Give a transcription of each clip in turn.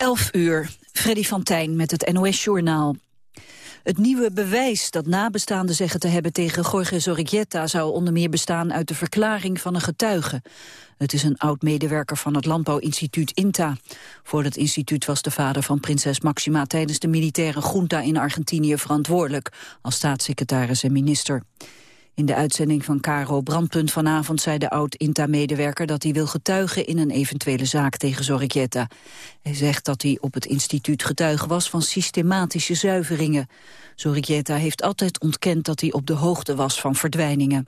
11 uur, Freddy van Tijn met het NOS-journaal. Het nieuwe bewijs dat nabestaanden zeggen te hebben tegen Jorge Zorrigueta zou onder meer bestaan uit de verklaring van een getuige. Het is een oud-medewerker van het Landbouwinstituut INTA. Voor het instituut was de vader van prinses Maxima tijdens de militaire junta in Argentinië verantwoordelijk, als staatssecretaris en minister. In de uitzending van Caro Brandpunt vanavond zei de oud-INTA-medewerker dat hij wil getuigen in een eventuele zaak tegen Zorricetta. Hij zegt dat hij op het instituut getuige was van systematische zuiveringen. Zorricetta heeft altijd ontkend dat hij op de hoogte was van verdwijningen.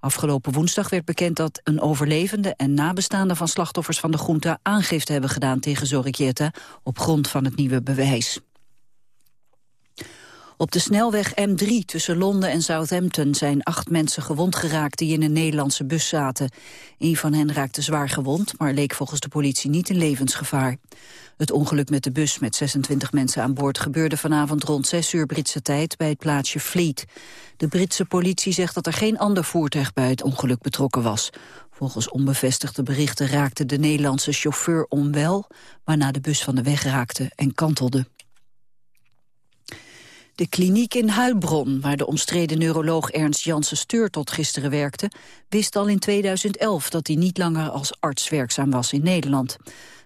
Afgelopen woensdag werd bekend dat een overlevende en nabestaande van slachtoffers van de junta aangifte hebben gedaan tegen Zorricetta op grond van het nieuwe bewijs. Op de snelweg M3 tussen Londen en Southampton zijn acht mensen gewond geraakt die in een Nederlandse bus zaten. Een van hen raakte zwaar gewond, maar leek volgens de politie niet in levensgevaar. Het ongeluk met de bus met 26 mensen aan boord gebeurde vanavond rond 6 uur Britse tijd bij het plaatsje Fleet. De Britse politie zegt dat er geen ander voertuig bij het ongeluk betrokken was. Volgens onbevestigde berichten raakte de Nederlandse chauffeur onwel, waarna de bus van de weg raakte en kantelde. De kliniek in Huilbron, waar de omstreden neuroloog Ernst Janssen Steur tot gisteren werkte, wist al in 2011 dat hij niet langer als arts werkzaam was in Nederland.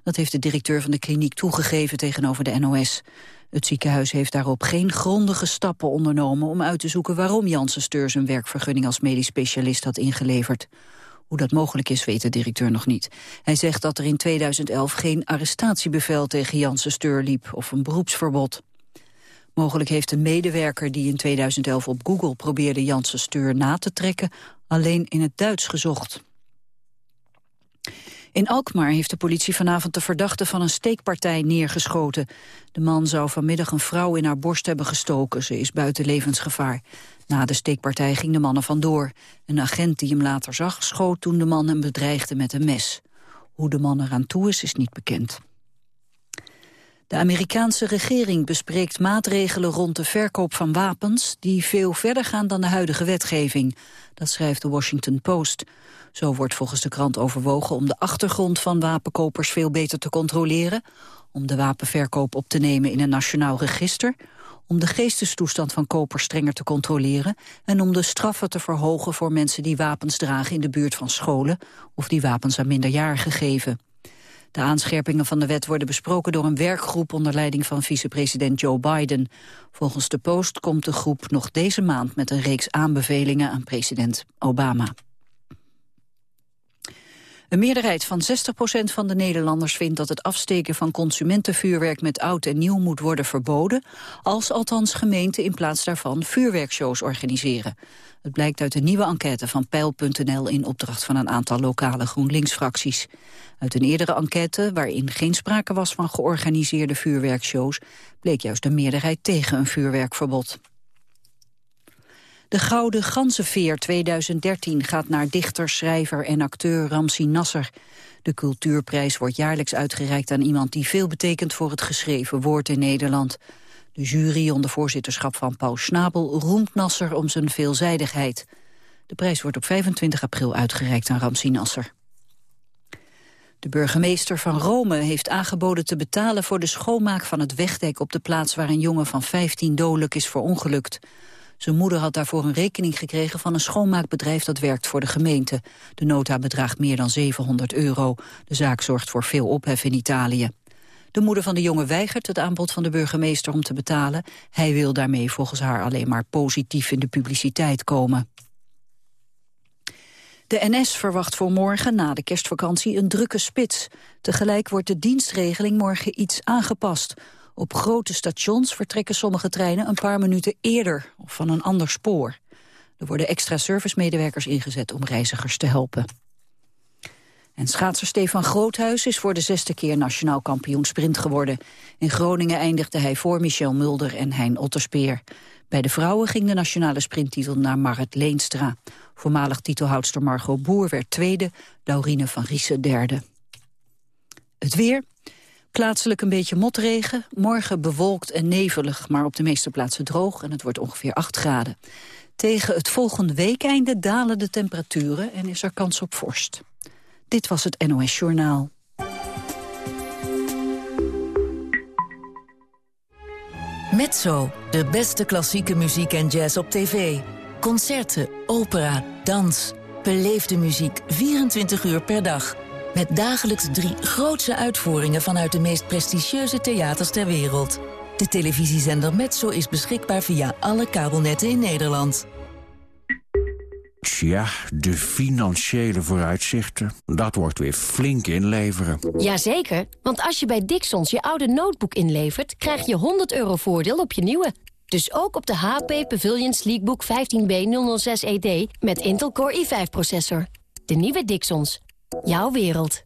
Dat heeft de directeur van de kliniek toegegeven tegenover de NOS. Het ziekenhuis heeft daarop geen grondige stappen ondernomen om uit te zoeken waarom Janssen Steur zijn werkvergunning als medisch specialist had ingeleverd. Hoe dat mogelijk is, weet de directeur nog niet. Hij zegt dat er in 2011 geen arrestatiebevel tegen Janssen Steur liep of een beroepsverbod. Mogelijk heeft een medewerker die in 2011 op Google probeerde Janssen Steur na te trekken, alleen in het Duits gezocht. In Alkmaar heeft de politie vanavond de verdachte van een steekpartij neergeschoten. De man zou vanmiddag een vrouw in haar borst hebben gestoken. Ze is buiten levensgevaar. Na de steekpartij ging de man er vandoor. Een agent die hem later zag schoot toen de man hem bedreigde met een mes. Hoe de man eraan toe is, is niet bekend. De Amerikaanse regering bespreekt maatregelen rond de verkoop van wapens... die veel verder gaan dan de huidige wetgeving. Dat schrijft de Washington Post. Zo wordt volgens de krant overwogen om de achtergrond van wapenkopers veel beter te controleren... om de wapenverkoop op te nemen in een nationaal register... om de geestestoestand van kopers strenger te controleren... en om de straffen te verhogen voor mensen die wapens dragen in de buurt van scholen... of die wapens aan minderjarigen geven. De aanscherpingen van de wet worden besproken door een werkgroep onder leiding van vicepresident Joe Biden. Volgens de Post komt de groep nog deze maand met een reeks aanbevelingen aan president Obama. Een meerderheid van 60% van de Nederlanders vindt dat het afsteken van consumentenvuurwerk met oud en nieuw moet worden verboden, als althans gemeenten in plaats daarvan vuurwerkshows organiseren. Het blijkt uit een nieuwe enquête van Peil.nl in opdracht van een aantal lokale GroenLinks-fracties. Uit een eerdere enquête, waarin geen sprake was van georganiseerde vuurwerkshows, bleek juist de meerderheid tegen een vuurwerkverbod. De Gouden Ganzenveer 2013 gaat naar dichter, schrijver en acteur Ramsi Nasser. De cultuurprijs wordt jaarlijks uitgereikt aan iemand die veel betekent voor het geschreven woord in Nederland. De jury onder voorzitterschap van Paul Schnabel roemt Nasser om zijn veelzijdigheid. De prijs wordt op 25 april uitgereikt aan Ramsi Nasser. De burgemeester van Rome heeft aangeboden te betalen voor de schoonmaak van het wegdek op de plaats waar een jongen van 15 dodelijk is verongelukt. Zijn moeder had daarvoor een rekening gekregen van een schoonmaakbedrijf dat werkt voor de gemeente. De nota bedraagt meer dan 700 euro. De zaak zorgt voor veel ophef in Italië. De moeder van de jongen weigert het aanbod van de burgemeester om te betalen. Hij wil daarmee volgens haar alleen maar positief in de publiciteit komen. De NS verwacht voor morgen na de kerstvakantie een drukke spits. Tegelijk wordt de dienstregeling morgen iets aangepast. Op grote stations vertrekken sommige treinen een paar minuten eerder of van een ander spoor. Er worden extra servicemedewerkers ingezet om reizigers te helpen. En schaatser Stefan Groothuis is voor de zesde keer nationaal kampioen sprint geworden. In Groningen eindigde hij voor Michel Mulder en Hein Otterspeer. Bij de vrouwen ging de nationale sprinttitel naar Marit Leenstra. Voormalig titelhoudster Margot Boer werd tweede, Laurine van Riesen derde. Het weer. Plaatselijk een beetje motregen. Morgen bewolkt en nevelig, maar op de meeste plaatsen droog. En het wordt ongeveer 8 graden. Tegen het volgende weekeinde dalen de temperaturen en is er kans op vorst. Dit was het NOS Journaal. Mezzo, de beste klassieke muziek en jazz op tv. Concerten, opera, dans. Beleefde muziek 24 uur per dag. Met dagelijks drie grootse uitvoeringen vanuit de meest prestigieuze theaters ter wereld. De televisiezender Metso is beschikbaar via alle kabelnetten in Nederland. Tja, de financiële vooruitzichten. Dat wordt weer flink inleveren. Jazeker, want als je bij Dixons je oude notebook inlevert... krijg je 100 euro voordeel op je nieuwe. Dus ook op de HP Pavilion Sleekbook 15B006ED met Intel Core i5-processor. De nieuwe Dixons. Jouw wereld.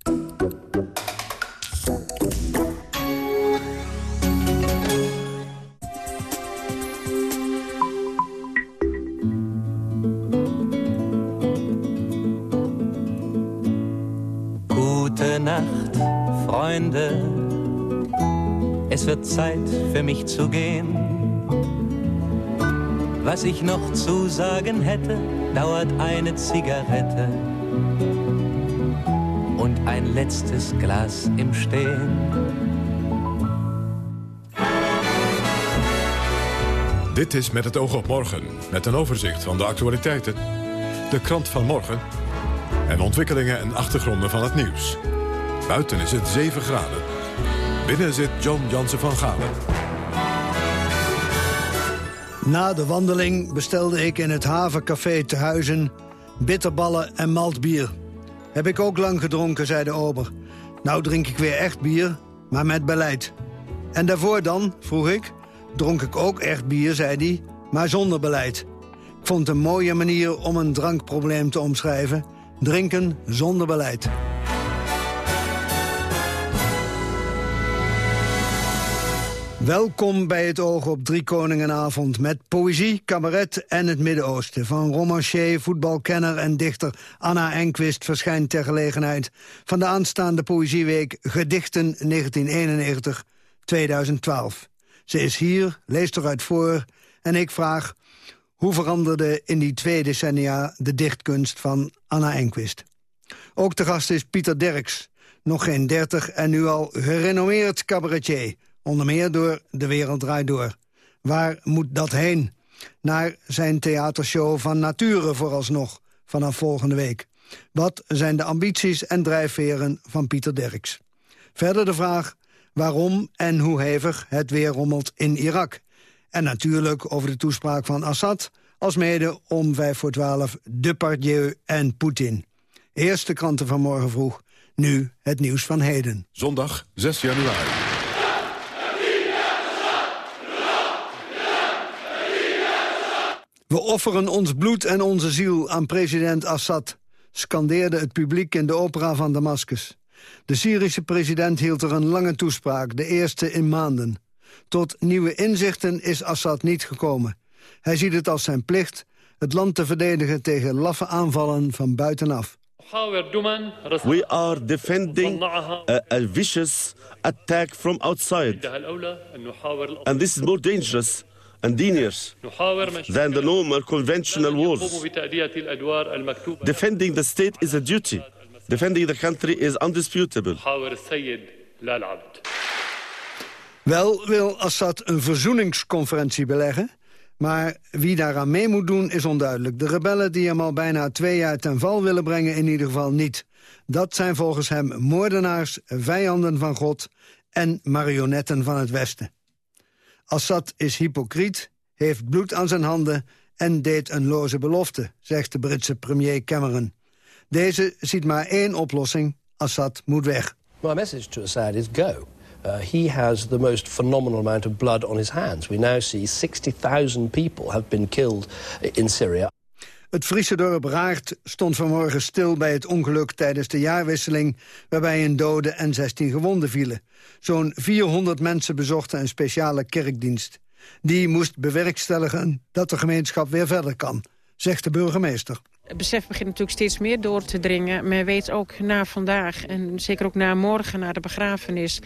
Gute Nacht, Freunde. Es wird Zeit für mich zu gehen. Was ich noch zu sagen hätte, dauert eine Zigarette ein letztes Glas im Stehen. Dit is Met het oog op morgen, met een overzicht van de actualiteiten. De krant van morgen en ontwikkelingen en achtergronden van het nieuws. Buiten is het 7 graden. Binnen zit John Jansen van Galen. Na de wandeling bestelde ik in het havencafé te Huizen... bitterballen en maltbier. Heb ik ook lang gedronken, zei de ober. Nou drink ik weer echt bier, maar met beleid. En daarvoor dan, vroeg ik. Dronk ik ook echt bier, zei hij, maar zonder beleid. Ik vond een mooie manier om een drankprobleem te omschrijven. Drinken zonder beleid. Welkom bij het Oog op Drie Koningenavond... met poëzie, cabaret en het Midden-Oosten. Van romancier, voetbalkenner en dichter Anna Enquist... verschijnt ter gelegenheid van de aanstaande Poëzieweek... Gedichten 1991-2012. Ze is hier, leest eruit voor en ik vraag... hoe veranderde in die twee decennia de dichtkunst van Anna Enquist? Ook te gast is Pieter Derks, nog geen dertig en nu al gerenommeerd cabaretier... Onder meer door De Wereld Draait Door. Waar moet dat heen? Naar zijn theatershow van Nature vooralsnog, vanaf volgende week. Wat zijn de ambities en drijfveren van Pieter Derks? Verder de vraag waarom en hoe hevig het weer rommelt in Irak. En natuurlijk over de toespraak van Assad... als mede om vijf voor twaalf Depardieu en Poetin. Eerste kranten van morgen vroeg, nu het nieuws van heden. Zondag 6 januari. We offeren ons bloed en onze ziel aan president Assad... scandeerde het publiek in de opera van Damascus. De Syrische president hield er een lange toespraak, de eerste in maanden. Tot nieuwe inzichten is Assad niet gekomen. Hij ziet het als zijn plicht het land te verdedigen tegen laffe aanvallen van buitenaf. We are defending a, a vicious attack from outside. And this is more dangerous and than the normal conventional wars. Defending the state is a duty. Defending the country is undisputable. Wel wil Assad een verzoeningsconferentie beleggen... maar wie daaraan mee moet doen is onduidelijk. De rebellen die hem al bijna twee jaar ten val willen brengen in ieder geval niet. Dat zijn volgens hem moordenaars, vijanden van God en marionetten van het Westen. Assad is hypocriet, heeft bloed aan zijn handen en deed een loze belofte, zegt de Britse premier Cameron. Deze ziet maar één oplossing, Assad moet weg. My message to Assad is go. Uh, he has the most phenomenal amount of blood on his hands. We now see 60,000 people have been killed in Syria. Het Friese dorp Raart stond vanmorgen stil bij het ongeluk tijdens de jaarwisseling... waarbij een dode en 16 gewonden vielen. Zo'n 400 mensen bezochten een speciale kerkdienst. Die moest bewerkstelligen dat de gemeenschap weer verder kan, zegt de burgemeester. Het besef begint natuurlijk steeds meer door te dringen. Men weet ook na vandaag en zeker ook na morgen, na de begrafenis...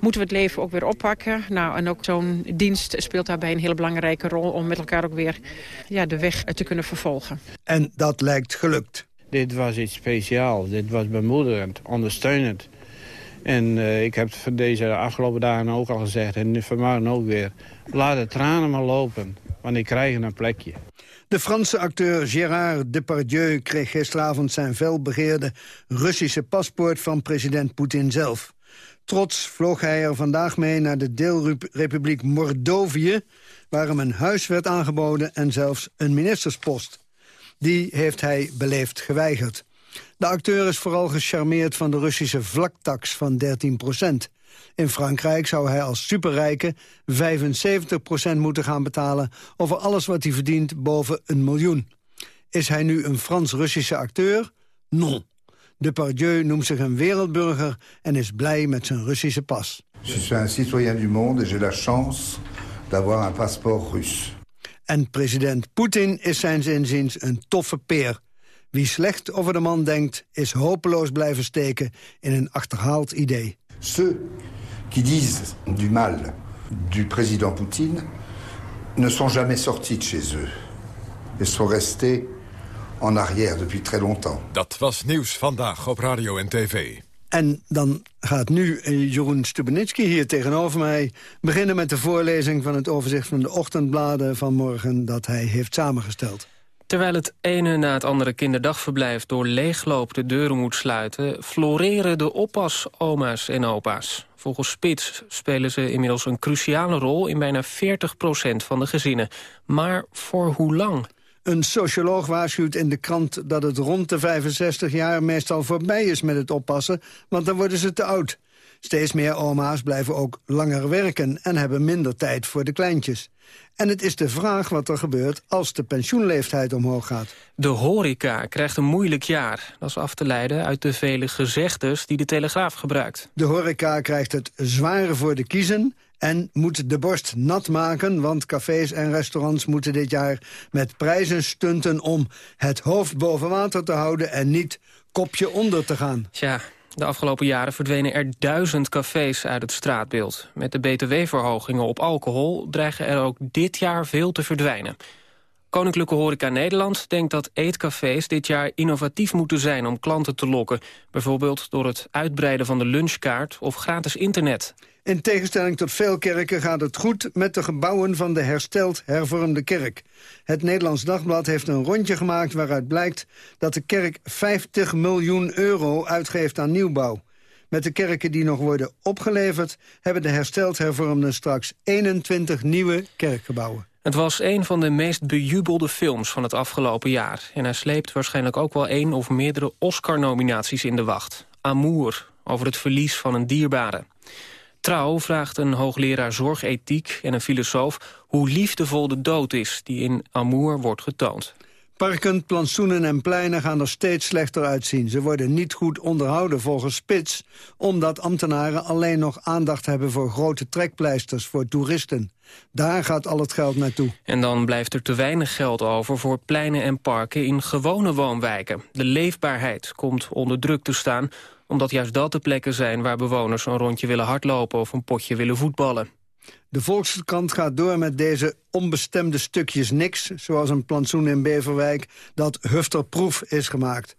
moeten we het leven ook weer oppakken. Nou, en ook zo'n dienst speelt daarbij een hele belangrijke rol... om met elkaar ook weer ja, de weg te kunnen vervolgen. En dat lijkt gelukt. Dit was iets speciaals. Dit was bemoedigend, ondersteunend. En ik heb het deze afgelopen dagen ook al gezegd, en vanmorgen ook weer... laat de tranen maar lopen, want die krijgen een plekje. De Franse acteur Gérard Depardieu kreeg gisteravond zijn felbegeerde Russische paspoort van president Poetin zelf. Trots vloog hij er vandaag mee naar de deelrepubliek Mordovië... waar hem een huis werd aangeboden en zelfs een ministerspost. Die heeft hij beleefd geweigerd. De acteur is vooral gecharmeerd van de Russische vlaktax van 13 procent. In Frankrijk zou hij als superrijke 75% moeten gaan betalen... over alles wat hij verdient boven een miljoen. Is hij nu een Frans-Russische acteur? Non. Depardieu noemt zich een wereldburger en is blij met zijn Russische pas. Je suis un citoyen du monde et j'ai la chance d'avoir un passeport russe. En president Poetin is zijn inziens een toffe peer. Wie slecht over de man denkt, is hopeloos blijven steken in een achterhaald idee. Ceux qui disent du mal du président Poutine ne sont jamais sortis de chez eux. Ils sont restés en arrière depuis très longtemps. Dat was nieuws vandaag op radio en tv. En dan gaat nu eh, Jeroen Stubenitski hier tegenover mij... beginnen met de voorlezing van het overzicht van de ochtendbladen van morgen... dat hij heeft samengesteld. Terwijl het ene na het andere kinderdagverblijf door leegloop de deuren moet sluiten... floreren de oppas, oma's en opa's. Volgens Spits spelen ze inmiddels een cruciale rol in bijna 40% van de gezinnen. Maar voor hoe lang? Een socioloog waarschuwt in de krant dat het rond de 65 jaar meestal voorbij is met het oppassen, want dan worden ze te oud. Steeds meer oma's blijven ook langer werken en hebben minder tijd voor de kleintjes. En het is de vraag wat er gebeurt als de pensioenleeftijd omhoog gaat. De horeca krijgt een moeilijk jaar. Dat is af te leiden uit de vele gezegdes die de Telegraaf gebruikt. De horeca krijgt het zware voor de kiezen en moet de borst nat maken... want cafés en restaurants moeten dit jaar met prijzen stunten... om het hoofd boven water te houden en niet kopje onder te gaan. Tja, de afgelopen jaren verdwenen er duizend cafés uit het straatbeeld. Met de btw-verhogingen op alcohol dreigen er ook dit jaar veel te verdwijnen. Koninklijke Horeca Nederland denkt dat eetcafés dit jaar innovatief moeten zijn om klanten te lokken. Bijvoorbeeld door het uitbreiden van de lunchkaart of gratis internet. In tegenstelling tot veel kerken gaat het goed met de gebouwen van de hersteld hervormde kerk. Het Nederlands Dagblad heeft een rondje gemaakt waaruit blijkt dat de kerk 50 miljoen euro uitgeeft aan nieuwbouw. Met de kerken die nog worden opgeleverd hebben de hersteld hervormden straks 21 nieuwe kerkgebouwen. Het was een van de meest bejubelde films van het afgelopen jaar. En hij sleept waarschijnlijk ook wel één of meerdere Oscar-nominaties in de wacht. Amour, over het verlies van een dierbare. Trouw vraagt een hoogleraar zorgethiek en een filosoof... hoe liefdevol de dood is die in Amour wordt getoond. Parken, plantsoenen en pleinen gaan er steeds slechter uitzien. Ze worden niet goed onderhouden volgens Spits... omdat ambtenaren alleen nog aandacht hebben voor grote trekpleisters voor toeristen. Daar gaat al het geld naartoe. En dan blijft er te weinig geld over voor pleinen en parken in gewone woonwijken. De leefbaarheid komt onder druk te staan omdat juist dat de plekken zijn waar bewoners een rondje willen hardlopen of een potje willen voetballen. De Volkskrant gaat door met deze onbestemde stukjes niks... zoals een plantsoen in Beverwijk dat hufterproef is gemaakt.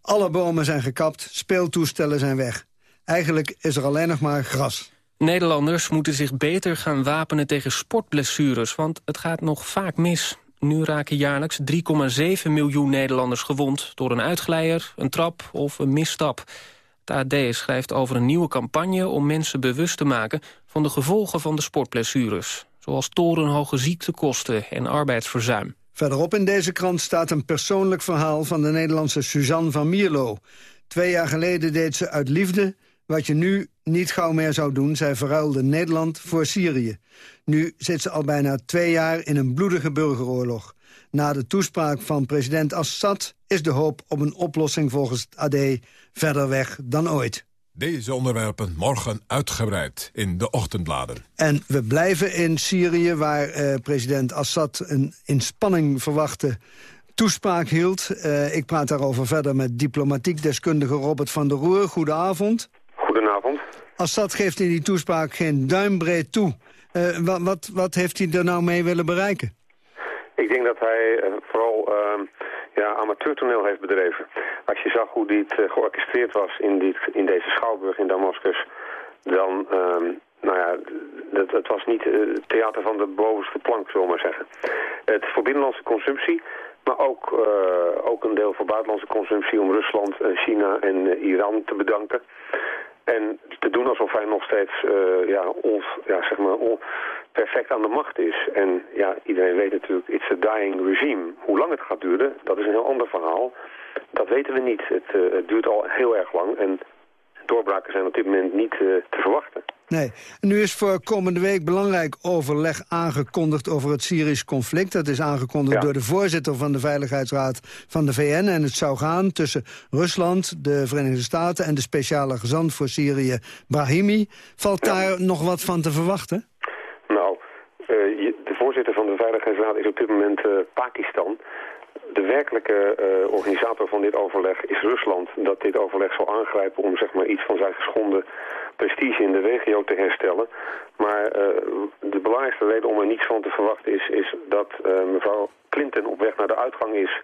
Alle bomen zijn gekapt, speeltoestellen zijn weg. Eigenlijk is er alleen nog maar gras. Nederlanders moeten zich beter gaan wapenen tegen sportblessures... want het gaat nog vaak mis. Nu raken jaarlijks 3,7 miljoen Nederlanders gewond... door een uitglijder, een trap of een misstap. De AD schrijft over een nieuwe campagne om mensen bewust te maken van de gevolgen van de sportblessures. Zoals torenhoge ziektekosten en arbeidsverzuim. Verderop in deze krant staat een persoonlijk verhaal van de Nederlandse Suzanne van Mierlo. Twee jaar geleden deed ze uit liefde wat je nu niet gauw meer zou doen. Zij verruilde Nederland voor Syrië. Nu zit ze al bijna twee jaar in een bloedige burgeroorlog. Na de toespraak van president Assad is de hoop op een oplossing volgens het AD verder weg dan ooit. Deze onderwerpen morgen uitgebreid in de ochtendbladen. En we blijven in Syrië, waar eh, president Assad een in spanning verwachte toespraak hield. Uh, ik praat daarover verder met diplomatiek deskundige Robert van der Roer. Goedenavond. Goedenavond. Assad geeft in die toespraak geen duimbreed toe. Uh, wat, wat, wat heeft hij er nou mee willen bereiken? Ik denk dat hij vooral ja, amateurtoneel heeft bedreven. Als je zag hoe dit uh, georchestreerd was in, dit, in deze schouwburg in Damascus... dan, ehm, nou ja, dat, was niet uh, theater van de bovenste plank, zullen we maar zeggen. Het voor binnenlandse consumptie, maar ook, ook een deel voor buitenlandse consumptie... om Rusland, China en Iran te bedanken. En te doen alsof hij nog steeds ja, ons, ja, zeg maar, on, perfect aan de macht is. En ja, iedereen weet natuurlijk, it's a dying regime. Hoe lang het gaat duren, dat is een heel ander verhaal. Dat weten we niet. Het, uh, het duurt al heel erg lang en doorbraken zijn op dit moment niet uh, te verwachten. Nee. Nu is voor komende week belangrijk overleg aangekondigd over het Syrisch conflict. Dat is aangekondigd ja. door de voorzitter van de Veiligheidsraad van de VN. En het zou gaan tussen Rusland, de Verenigde Staten... en de speciale gezant voor Syrië, Brahimi. Valt ja. daar nog wat van te verwachten? voorzitter van de Veiligheidsraad is op dit moment uh, Pakistan. De werkelijke uh, organisator van dit overleg is Rusland. Dat dit overleg zal aangrijpen om zeg maar, iets van zijn geschonden prestige in de regio te herstellen. Maar uh, de belangrijkste reden om er niets van te verwachten is, is dat mevrouw Clinton op weg naar de uitgang is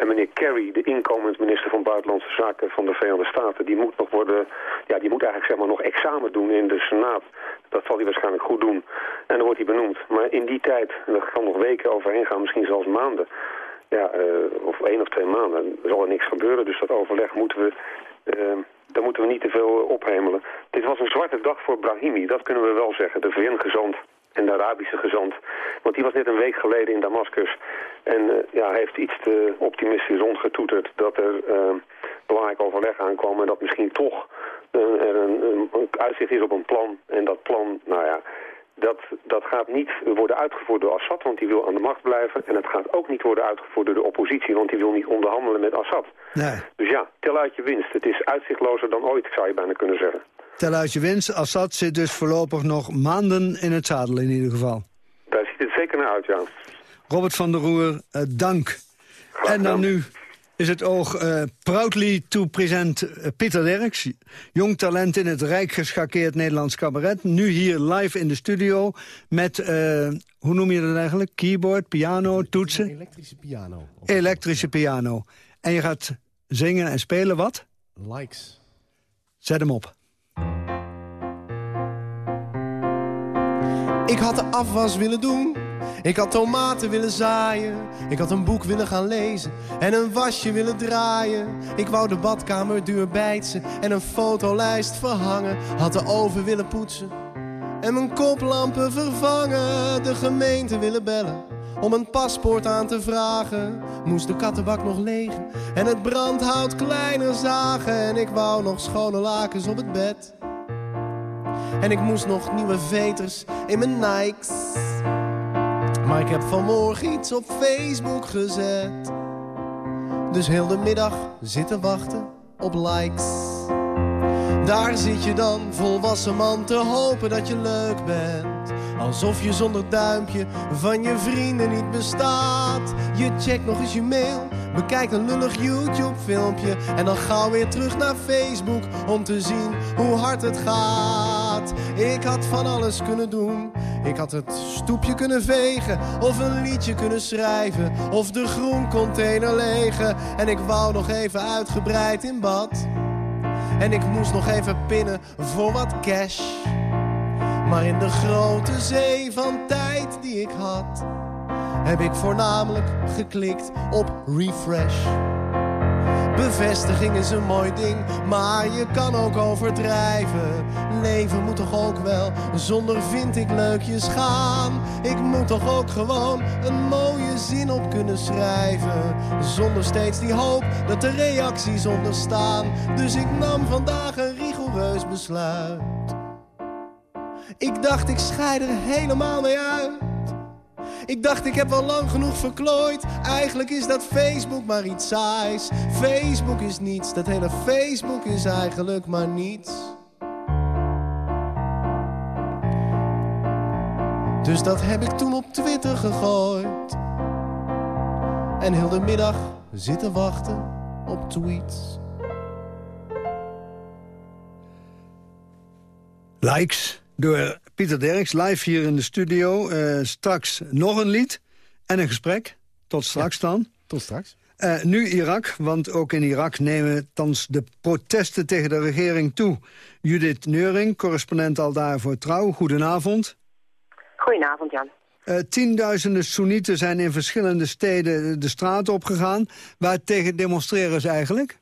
en meneer Kerry, de inkomend minister van Buitenlandse Zaken van de Verenigde Staten, die moet nog worden, ja, die moet eigenlijk zeg maar nog examen doen in de Senaat. Dat zal hij waarschijnlijk goed doen. En dan wordt hij benoemd. Maar in die tijd, en dat kan nog weken overheen gaan, misschien zelfs maanden, ja, uh, of één of twee maanden, zal er niks gebeuren. Dus dat overleg moeten we, uh, daar moeten we niet te veel ophemelen. Dit was een zwarte dag voor Brahimi, dat kunnen we wel zeggen. De VN-gezant en de Arabische gezant. Want die was net een week geleden in Damascus. En uh, ja, heeft iets te optimistisch rondgetoeterd dat er belangrijk overleg aankwam... en dat misschien toch er een, een, uitzicht is op een plan. En dat plan, nou ja, dat, dat gaat niet worden uitgevoerd door Assad, want die wil aan de macht blijven. En het gaat ook niet worden uitgevoerd door de oppositie, want die wil niet onderhandelen met Assad. Nee. Dus ja, tel uit je winst. Het is uitzichtlozer dan ooit, zou je bijna kunnen zeggen. Tel uit je winst. Assad zit dus voorlopig nog maanden in het zadel in ieder geval. Daar ziet het zeker naar uit, ja. Robert van der Roer, uh, dank. En dan nu is het oog uh, proudly to present uh, Pieter Derks. Jong talent in het rijk geschakeerd Nederlands cabaret. Nu hier live in de studio met, uh, hoe noem je dat eigenlijk? Keyboard, piano, toetsen? Elektrische piano. Elektrische piano. En je gaat zingen en spelen wat? Likes. Zet hem op. Ik had de afwas willen doen. Ik had tomaten willen zaaien. Ik had een boek willen gaan lezen. En een wasje willen draaien. Ik wou de badkamerdeur bijtsen. En een fotolijst verhangen. Had de oven willen poetsen. En mijn koplampen vervangen. De gemeente willen bellen. Om een paspoort aan te vragen. Moest de kattenbak nog leeg. En het brandhout kleiner zagen. En ik wou nog schone lakens op het bed. En ik moest nog nieuwe veters in mijn Nikes. Maar ik heb vanmorgen iets op Facebook gezet. Dus heel de middag zitten wachten op likes. Daar zit je dan, volwassen man, te hopen dat je leuk bent. Alsof je zonder duimpje van je vrienden niet bestaat. Je checkt nog eens je mail, bekijkt een lullig YouTube-filmpje... en dan gauw weer terug naar Facebook om te zien hoe hard het gaat. Ik had van alles kunnen doen. Ik had het stoepje kunnen vegen, of een liedje kunnen schrijven... of de groencontainer legen. En ik wou nog even uitgebreid in bad... En ik moest nog even pinnen voor wat cash. Maar in de grote zee van tijd die ik had, heb ik voornamelijk geklikt op refresh. Bevestiging is een mooi ding, maar je kan ook overdrijven. Leven moet toch ook wel zonder vind ik leukjes gaan. Ik moet toch ook gewoon een mooie zin op kunnen schrijven. Zonder steeds die hoop dat de reacties onderstaan. Dus ik nam vandaag een rigoureus besluit. Ik dacht ik scheid er helemaal mee uit. Ik dacht ik heb wel lang genoeg verklooid. Eigenlijk is dat Facebook maar iets saais. Facebook is niets, dat hele Facebook is eigenlijk maar niets. Dus dat heb ik toen op Twitter gegooid. En heel de middag zitten wachten op tweets. Likes door Pieter Derks, live hier in de studio. Uh, straks nog een lied en een gesprek. Tot straks dan. Tot straks. Uh, nu Irak, want ook in Irak nemen thans de protesten tegen de regering toe. Judith Neuring, correspondent al daar voor Trouw. Goedenavond. Goedenavond, Jan. Uh, tienduizenden Soenieten zijn in verschillende steden de straat opgegaan. Waar tegen demonstreren ze eigenlijk?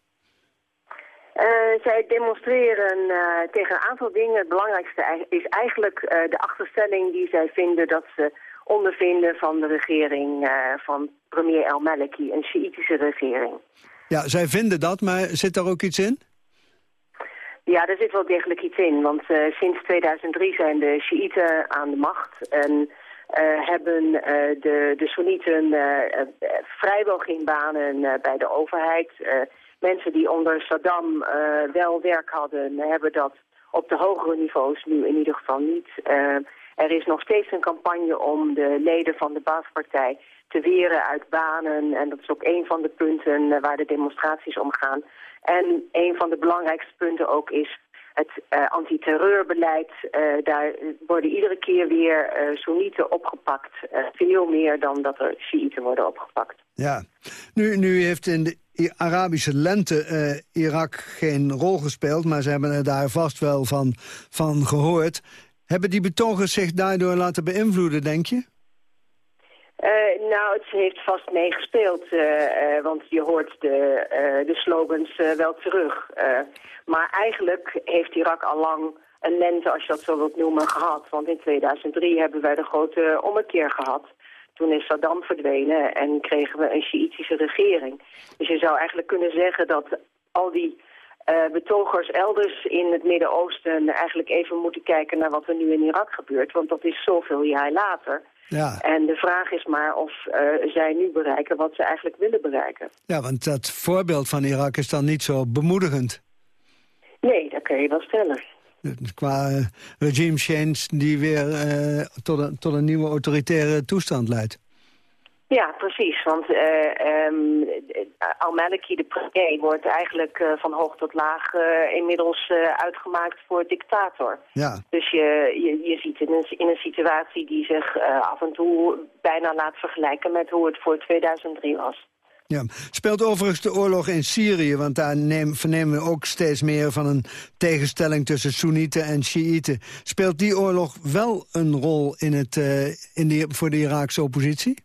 Uh, zij demonstreren uh, tegen een aantal dingen. Het belangrijkste is eigenlijk de achterstelling die zij vinden dat ze ondervinden van de regering van premier El Maliki, een Sjiitische regering. Ja, zij vinden dat, maar zit daar ook iets in? Ja, er zit wel degelijk iets in, want sinds 2003 zijn de Sjiiten aan de macht en uh, hebben uh, de, de Soenieten vrijwel geen banen bij de overheid. Mensen die onder Saddam wel werk hadden, hebben dat op de hogere niveaus nu in ieder geval niet. er is nog steeds een campagne om de leden van de baaspartij te weren uit banen. En dat is ook een van de punten waar de demonstraties om gaan. En een van de belangrijkste punten ook is het uh, antiterreurbeleid, daar worden iedere keer weer uh, Soenieten opgepakt. veel meer dan dat er Shiiten worden opgepakt. Ja, nu, nu heeft in de Arabische lente Irak geen rol gespeeld... maar ze hebben er daar vast wel van, van gehoord. Hebben die betogers zich daardoor laten beïnvloeden, denk je? Uh, nou, het heeft vast meegespeeld, uh, uh, want je hoort de, de slogans wel terug. maar eigenlijk heeft Irak al lang een lente, als je dat zo wilt noemen, gehad. Want in 2003 hebben wij de grote ommekeer gehad. Toen is Saddam verdwenen en kregen we een Sjiitische regering. Dus je zou eigenlijk kunnen zeggen dat al die betogers elders in het Midden-Oosten... eigenlijk even moeten kijken naar wat er nu in Irak gebeurt. Want dat is zoveel jaar later... Ja. En de vraag is maar of uh, zij nu bereiken wat ze eigenlijk willen bereiken. Ja, want dat voorbeeld van Irak is dan niet zo bemoedigend. Nee, dat kun je wel stellen. Qua uh, regime change die weer uh, tot, een, tot een nieuwe autoritaire toestand leidt. Ja, precies. Want uh, um, Al-Maliki, de premier, wordt eigenlijk uh, van hoog tot laag uh, inmiddels uitgemaakt voor dictator. Ja. Dus je, je, je ziet in een, in een situatie die zich af en toe bijna laat vergelijken met hoe het voor 2003 was. Ja. Speelt overigens de oorlog in Syrië, want daar neem, vernemen we ook steeds meer van een tegenstelling tussen Soenieten en Shiiten. Speelt die oorlog wel een rol in het, in de, voor de Iraakse oppositie?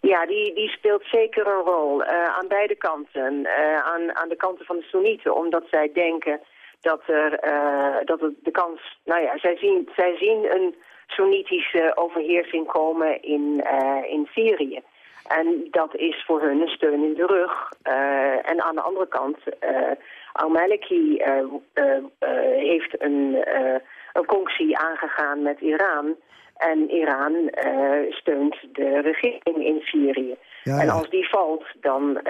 Ja, die, die speelt zeker een rol uh, aan beide kanten. Uh, aan, aan de kanten van de Soenieten, omdat zij denken dat, er, dat het de kans... Nou ja, zij zien, zij zien een Soenitische overheersing komen in, in Syrië. En dat is voor hun een steun in de rug. en aan de andere kant, Al-Maliki heeft een, een conctie aangegaan met Iran... En Iran steunt de regering in Syrië. Ja, ja. En als die valt, dan,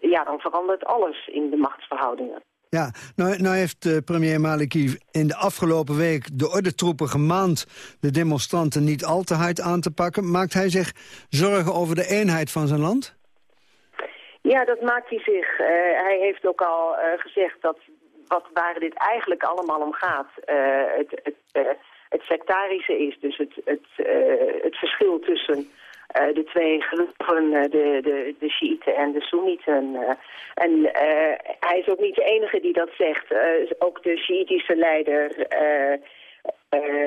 ja, dan verandert alles in de machtsverhoudingen. Ja, nou, nou heeft uh, premier Maliki in de afgelopen week de ordentroepen gemaand de demonstranten niet al te hard aan te pakken. Maakt hij zich zorgen over de eenheid van zijn land? Ja, dat maakt hij zich. Uh, hij heeft ook al uh, gezegd dat wat, waar dit eigenlijk allemaal om gaat, het, het het sectarische is. Dus het, het, het verschil tussen uh, de twee groepen, uh, de, de, de Shiiten en de Soenieten. en hij is ook niet de enige die dat zegt. ook de Shiïtische leider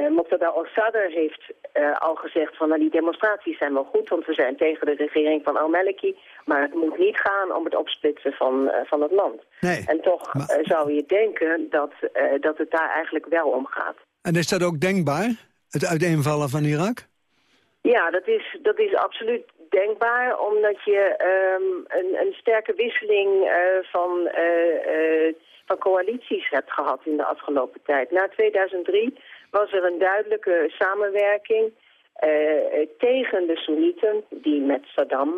Moqtada al-Sadr heeft al gezegd van nou, die demonstraties zijn wel goed, want we zijn tegen de regering van al-Maliki, maar het moet niet gaan om het opsplitsen van, van het land. Nee, en toch maar... zou je denken dat, dat het daar eigenlijk wel om gaat. En is dat ook denkbaar, het uiteenvallen van Irak? Ja, dat is, dat is absoluut denkbaar, omdat je um, een, een, sterke wisseling uh, van, uh, uh, van coalities hebt gehad in de afgelopen tijd. Na 2003 was er een duidelijke samenwerking tegen de Soenieten, die met Saddam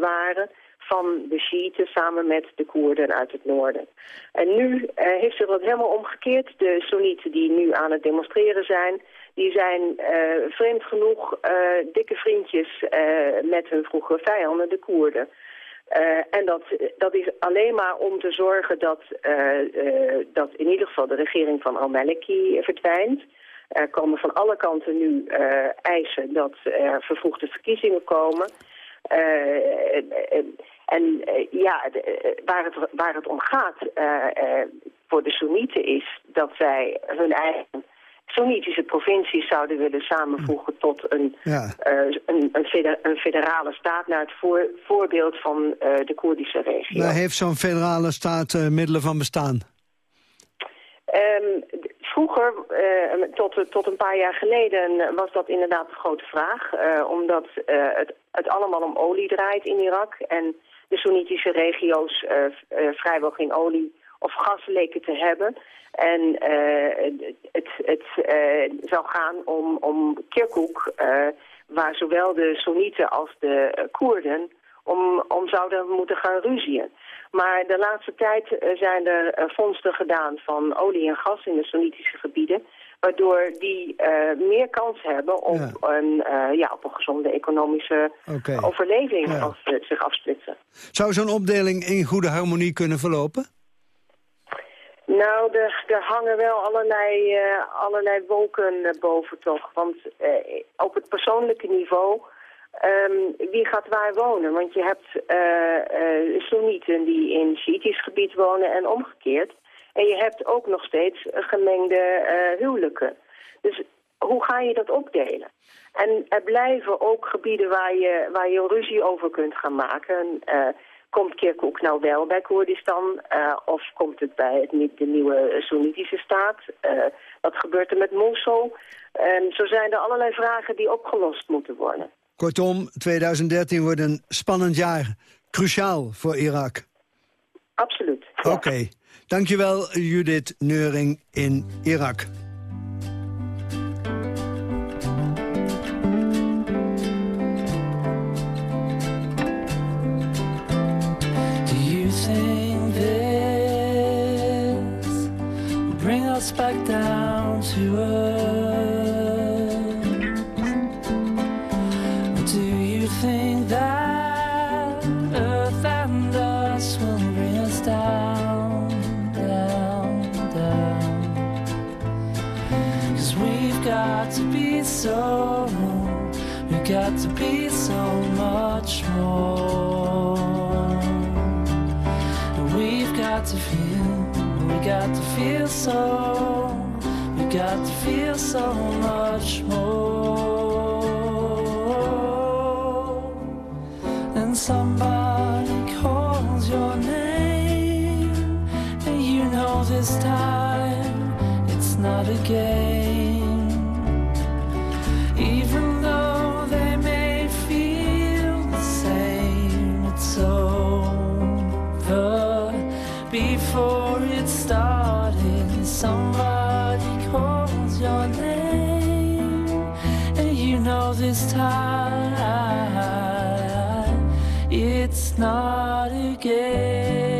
waren van de Shiiten samen met de Koerden uit het noorden. En nu heeft zich dat helemaal omgekeerd. De Soenieten die nu aan het demonstreren zijn, die zijn uh, vreemd genoeg uh, dikke vriendjes met hun vroegere vijanden, de Koerden. en dat, dat is alleen maar om te zorgen dat, dat in ieder geval de regering van al-Maliki verdwijnt. Er komen van alle kanten nu eisen dat er vervroegde verkiezingen komen. En ja, waar, het, waar het om gaat voor de Soenieten is dat zij hun eigen Soenitische provincies zouden willen samenvoegen tot een, ja. een, een, federale staat naar het voor, voorbeeld van de Koerdische regio. Maar heeft zo'n federale staat middelen van bestaan? Um, vroeger, uh, tot, tot een paar jaar geleden, was dat inderdaad een grote vraag. Uh, omdat uh, het, het allemaal om olie draait in Irak. En de Soenitische regio's vrijwel geen olie of gas leken te hebben. En het, het zou gaan om, om Kirkuk, waar zowel de Soenieten als de Koerden om, om zouden moeten gaan ruzien. Maar de laatste tijd eh, zijn er eh, vondsten gedaan van olie en gas in de Soenitische gebieden waardoor die meer kans hebben op, Een, ja, op een gezonde economische okay. overleving ja. als ze zich afsplitsen. Zou zo'n opdeling in goede harmonie kunnen verlopen? Nou, er, er hangen wel allerlei, uh, allerlei wolken boven toch. Want op het persoonlijke niveau Um, wie gaat waar wonen? Want je hebt uh, uh, Soenieten die in Shiitisch gebied wonen en omgekeerd. En je hebt ook nog steeds gemengde uh, huwelijken. Dus hoe ga je dat opdelen? En er blijven ook gebieden waar je, waar je ruzie over kunt gaan maken. Komt Kirkuk nou wel bij Koerdistan? of komt het bij het, de nieuwe Soenitische staat? wat gebeurt er met Mosul? En zo zijn er allerlei vragen die opgelost moeten worden. Kortom, 2013 wordt een spannend jaar. Cruciaal voor Irak. Absoluut. Oké. Okay. Dankjewel, Judith Neuring in Irak. Back down to earth? Do you think that earth and us will bring us down, down, down. Cause we've got to be so, we've got to be so much more. We've got to feel, we got to feel so, we got to feel so much more. start again.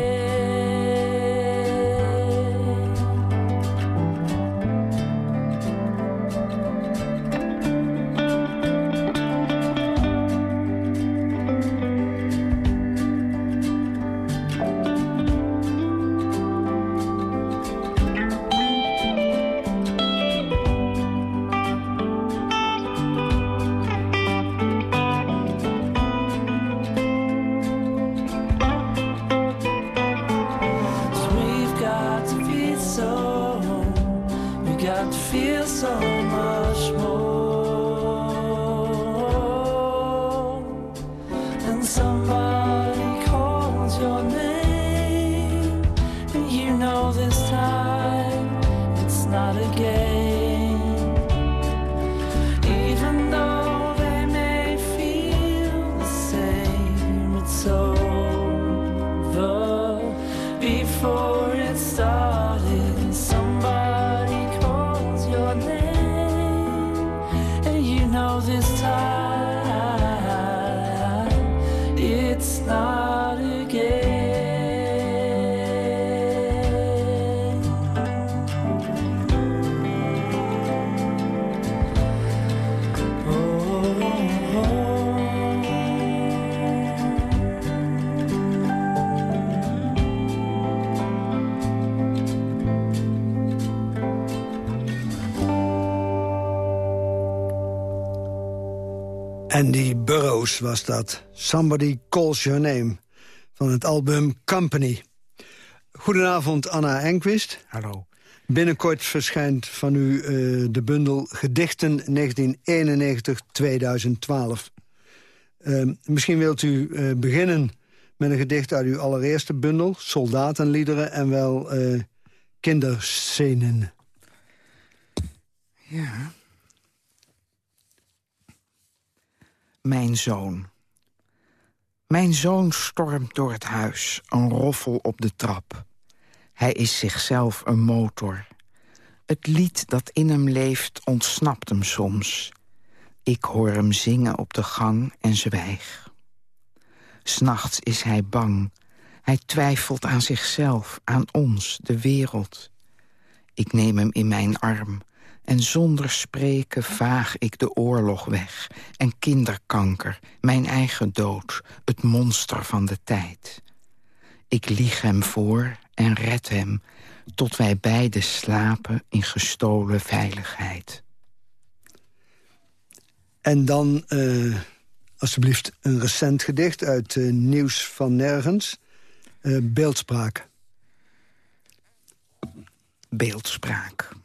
Was dat. Somebody calls your name. van het album Company. Goedenavond, Anna Enquist. Hallo. Binnenkort verschijnt van u eh, de bundel Gedichten 1991-2012. Ehm, misschien wilt u uh, beginnen met een gedicht uit uw allereerste bundel... Soldatenliederen en wel uh, kinderscenen. Ja. Mijn zoon. Mijn zoon stormt door het huis, een roffel op de trap. Hij is zichzelf een motor. Het lied dat in hem leeft ontsnapt hem soms. Ik hoor hem zingen op de gang en zwijg. S'nachts is hij bang. Hij twijfelt aan zichzelf, aan ons, de wereld. Ik neem hem in mijn arm en zonder spreken vaag ik de oorlog weg. En kinderkanker, mijn eigen dood, het monster van de tijd. Ik lieg hem voor en red hem, tot wij beiden slapen in gestolen veiligheid. En dan, uh, alsjeblieft, een recent gedicht uit uh, Nieuws van Nergens. Uh, beeldspraak. Beeldspraak.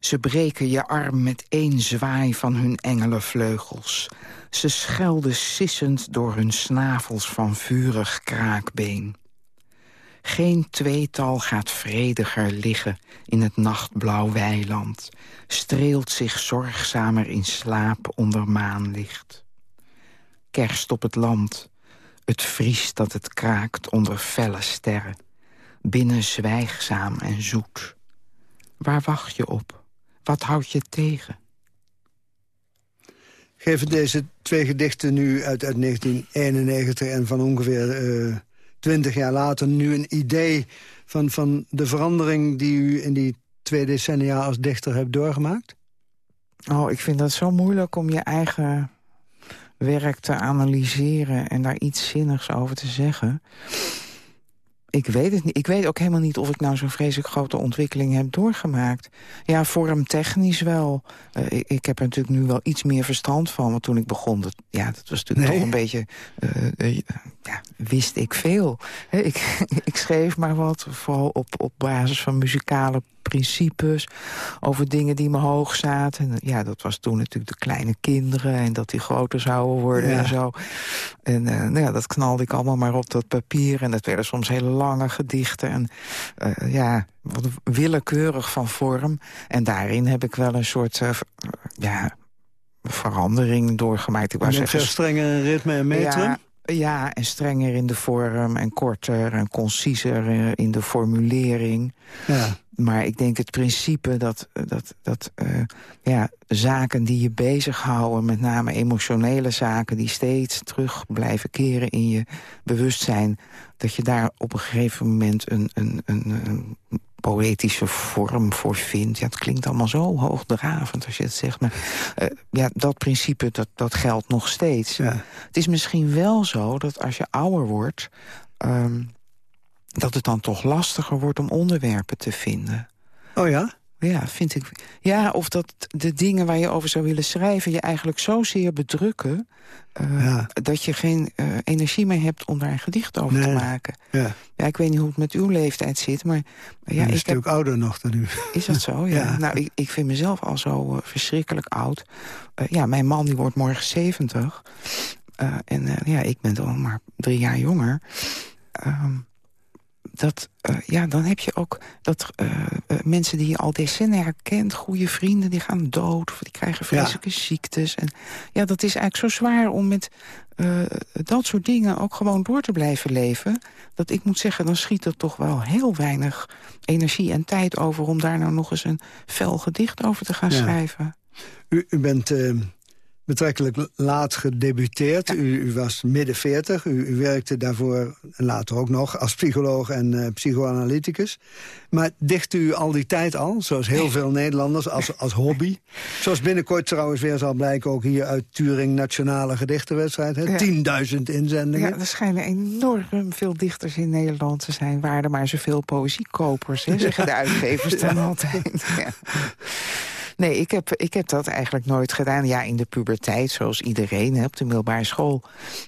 Ze breken je arm met één zwaai van hun engelenvleugels. Ze schelden sissend door hun snavels van vurig kraakbeen. Geen tweetal gaat vrediger liggen in het nachtblauw weiland. Streelt zich zorgzamer in slaap onder maanlicht. Kerst op het land. Het vriest dat het kraakt onder felle sterren. Binnen zwijgzaam en zoet. Waar wacht je op? Wat houd je tegen? Geven deze twee gedichten nu uit, uit 1991 en van ongeveer uh, 20 jaar later... nu een idee van, van de verandering die u in die twee decennia als dichter hebt doorgemaakt? Oh, ik vind dat zo moeilijk om je eigen werk te analyseren... en daar iets zinnigs over te zeggen. Ik weet het niet. Ik weet ook helemaal niet of ik nou zo'n vreselijk grote ontwikkeling heb doorgemaakt. Ja, vormtechnisch wel. Uh, ik, ik, heb er natuurlijk nu wel iets meer verstand van. Want toen ik begon, dat, ja, dat was natuurlijk nee. toch een beetje... Uh, uh, ja, wist ik veel. He, ik, ik schreef maar wat, vooral op, op basis van muzikale principes, over dingen die me hoog zaten. En ja, dat was toen natuurlijk de kleine kinderen en dat die groter zouden worden ja. en zo. En nou ja, dat knalde ik allemaal maar op dat papier. En dat werden soms hele lange gedichten. En uh, ja, wat willekeurig van vorm. En daarin heb ik wel een soort, uh, ja, verandering doorgemaakt. Ik wou zeggen, strenger ritme en metrum? Ja, ja, en strenger in de vorm en korter en conciezer in de formulering. Ja. Maar ik denk het principe dat, dat, dat uh, ja, zaken die je bezighouden... met name emotionele zaken die steeds terug blijven keren in je bewustzijn... dat je daar op een gegeven moment een, een, een, een poëtische vorm voor vindt. Ja, het klinkt allemaal zo hoogdravend als je het zegt. Maar uh, ja, dat principe, dat, dat geldt nog steeds. Ja. Het is misschien wel zo dat als je ouder wordt... Um, dat het dan toch lastiger wordt om onderwerpen te vinden. Oh ja? Ja, vind ik. Ja, of dat de dingen waar je over zou willen schrijven... je eigenlijk zozeer bedrukken... Uh, ja. dat je geen uh, energie meer hebt om daar een gedicht over nee. te maken. Ja. ja, ik weet niet hoe het met uw leeftijd zit, maar... Ja, ik is natuurlijk heb... ouder nog dan u. Is dat zo? Ja. ja. Nou, ik, ik vind mezelf al zo uh, verschrikkelijk oud. ja, mijn man die wordt morgen 70. en ja, ik ben dan maar drie jaar jonger. Ehm, dat, uh, ja, dan heb je ook dat uh, uh, mensen die je al decennia kent... goede vrienden, die gaan dood of die krijgen vreselijke ja. ziektes. En ja, dat is eigenlijk zo zwaar om met dat soort dingen ook gewoon door te blijven leven... dat ik moet zeggen, dan schiet er toch wel heel weinig energie en tijd over... om daar nou nog eens een fel gedicht over te gaan ja. schrijven. U, u bent betrekkelijk laat gedebuteerd. Ja. U, u, was midden 40. U, u, werkte daarvoor later ook nog als psycholoog en uh, psychoanalyticus. Maar dicht u al die tijd al, zoals heel veel Nederlanders, als, als hobby? Zoals binnenkort trouwens weer zal blijken ook hier uit Turing Nationale Gedichtenwedstrijd. Ja. 10.000 inzendingen. Ja, er schijnen enorm veel dichters in Nederland te zijn. Waren er maar zoveel poëziekopers, hè, zeggen de uitgevers dan altijd. Nee, ik heb, ik heb dat eigenlijk nooit gedaan. Ja, in de puberteit, zoals iedereen hè, op de middelbare school.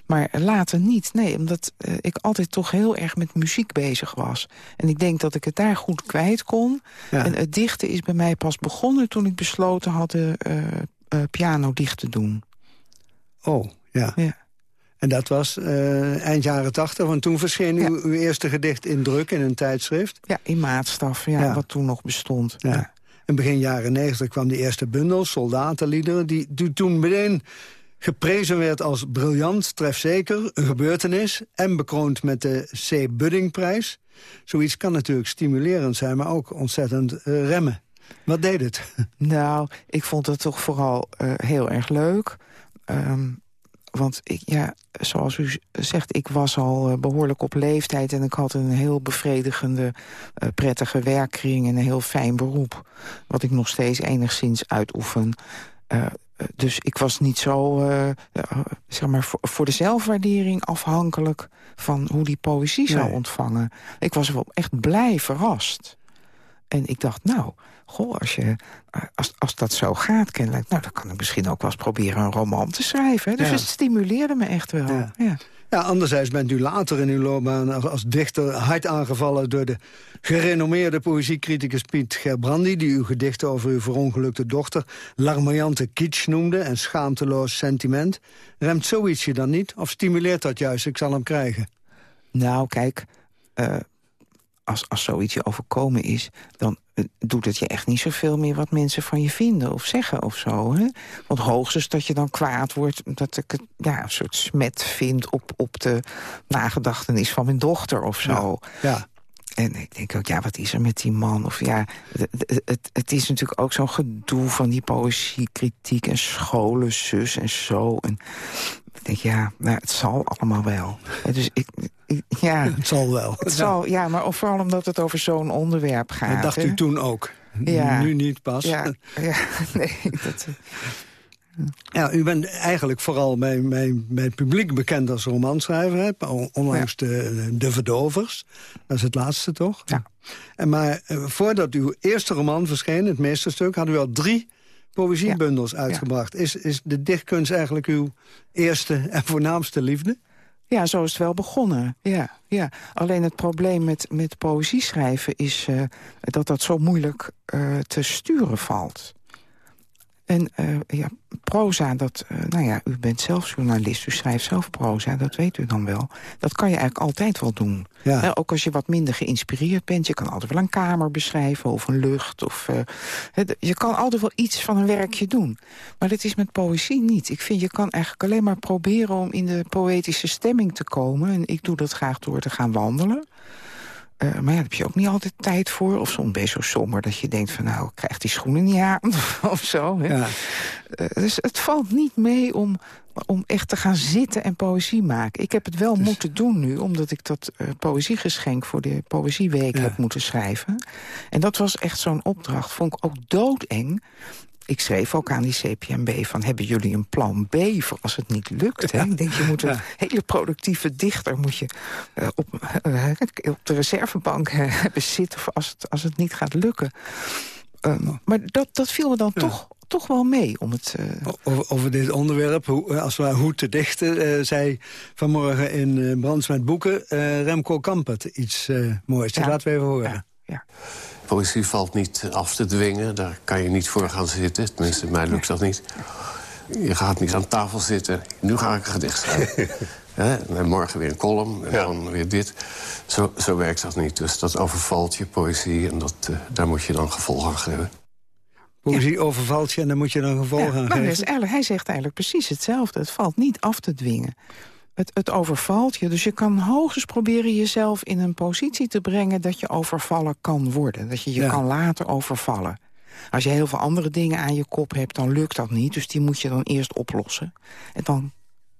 Maar later niet. Nee, omdat eh, ik altijd toch heel erg met muziek bezig was. En ik denk dat ik het daar goed kwijt kon. En het dichten is bij mij pas begonnen toen ik besloten had uh, piano dicht te doen. Oh, ja. ja. En dat was uh, eind jaren tachtig, want toen verscheen uw, uw, eerste gedicht in druk in een tijdschrift. Ja, in maatstaf, ja, wat toen nog bestond. Ja. In begin jaren negentig kwam die eerste bundel, Soldatenliederen... die, toen meteen geprezen werd als briljant, trefzeker, een gebeurtenis... en bekroond met de C. Buddingprijs. Zoiets kan natuurlijk stimulerend zijn, maar ook ontzettend uh, remmen. Wat deed het? Nou, ik vond het toch vooral uh, heel erg leuk... Um, want ik, ja, zoals u zegt, ik was al uh, behoorlijk op leeftijd... en ik had een heel bevredigende, uh, prettige werkkring... en een heel fijn beroep, wat ik nog steeds enigszins uitoefen. Uh, dus ik was niet zo, zeg maar, voor, de zelfwaardering afhankelijk... van hoe die poëzie zou ontvangen. Ik was wel echt blij verrast. En ik dacht, nou, goh, als, je, als, als dat zo gaat kennelijk... nou, dan kan ik misschien ook wel eens proberen een roman te schrijven. Hè? Dus ja. het stimuleerde me echt wel. Ja. Ja. ja. anderzijds bent u later in uw loopbaan als, dichter hard aangevallen... door de gerenommeerde poëziecriticus Piet Gerbrandi... die uw gedichten over uw verongelukte dochter... larmoyante kitsch noemde en schaamteloos sentiment. Remt zoiets je dan niet? Of stimuleert dat juist, ik zal hem krijgen? Nou, kijk... Uh, als, als zoiets je overkomen is, dan doet het je echt niet zoveel meer wat mensen van je vinden of zeggen of zo. Hè? Want hoogstens dat je dan kwaad wordt, dat ik het ja, een soort smet vind op, op de nagedachtenis van mijn dochter of zo. Ja. ja. En ik denk ook, ja, wat is er met die man? Of ja, het, het, het is natuurlijk ook zo'n gedoe van die poëzie, kritiek en scholen, zus en zo. En ik denk, ja, nou, het zal allemaal wel. Dus ik, ik ja. Het zal wel. Het zal, ja, maar vooral omdat het over zo'n onderwerp gaat. Dat dacht hè? u toen ook. Ja. Nu niet pas. Ja, ja nee, dat... Ja, u bent eigenlijk vooral bij, bij, bij het publiek bekend als romanschrijver. Hè? Ondanks ja. de, de Verdovers. Dat is het laatste, toch? Ja. En maar uh, voordat uw eerste roman verscheen, het meesterstuk... hadden u al drie poëziebundels ja. uitgebracht. Is, is de dichtkunst eigenlijk uw eerste en voornaamste liefde? Ja, zo is het wel begonnen. Ja, ja. Alleen het probleem met, met poëzie schrijven is uh, dat dat zo moeilijk uh, te sturen valt. En uh, ja, proza, dat, uh, nou ja, u bent zelf journalist, u schrijft zelf proza, dat weet u dan wel. Dat kan je eigenlijk altijd wel doen. Ja. Ook als je wat minder geïnspireerd bent, je kan altijd wel een kamer beschrijven of een lucht. Of, uh, je kan altijd wel iets van een werkje doen. Maar dat is met poëzie niet. Ik vind, je kan eigenlijk alleen maar proberen om in de poëtische stemming te komen. En ik doe dat graag door te gaan wandelen. Uh, maar ja, daar heb je ook niet altijd tijd voor. Of soms ben je zo somber dat je denkt van... nou, ik krijg die schoenen niet aan, of zo. Hè? Ja. Uh, dus het valt niet mee om, om echt te gaan zitten en poëzie maken. Ik heb het wel dus... moeten doen nu, omdat ik dat uh, poëziegeschenk... voor de Poëzieweek ja. heb moeten schrijven. En dat was echt zo'n opdracht. Vond ik ook doodeng ik schreef ook aan die CPMB van... hebben jullie een plan B voor als het niet lukt? Hè? Ik denk, je moet een ja. hele productieve dichter... moet je uh, op, uh, op de reservebank uh, hebben zitten voor als het, als het niet gaat lukken. maar dat, dat viel me dan ja. toch toch wel mee om het... Uh... Over, over, dit onderwerp, hoe, als we hoe te dichten... Uh, zei vanmorgen in uh, Brands met Boeken Remco Kampert iets moois. Ja. Laten we even horen. Ja. ja. Poëzie valt niet af te dwingen. Daar kan je niet voor gaan zitten. Tenminste, mij lukt dat niet. Je gaat niet aan tafel zitten. Nu ga ik een gedicht schrijven. en morgen weer een column. En ja. dan weer dit. Zo, zo, werkt dat niet. Dus dat overvalt je, poëzie. En dat, uh, daar moet je dan gevolg aan geven. Poëzie ja. overvalt je en daar moet je dan gevolg ja, aan geven. Hij zegt eigenlijk precies hetzelfde. Het valt niet af te dwingen. Het, het, overvalt je. Dus je kan hoogstens proberen jezelf in een positie te brengen... dat je overvallen kan worden. Dat je je ja. kan laten overvallen. Als je heel veel andere dingen aan je kop hebt, dan lukt dat niet. Dus die moet je dan eerst oplossen. En dan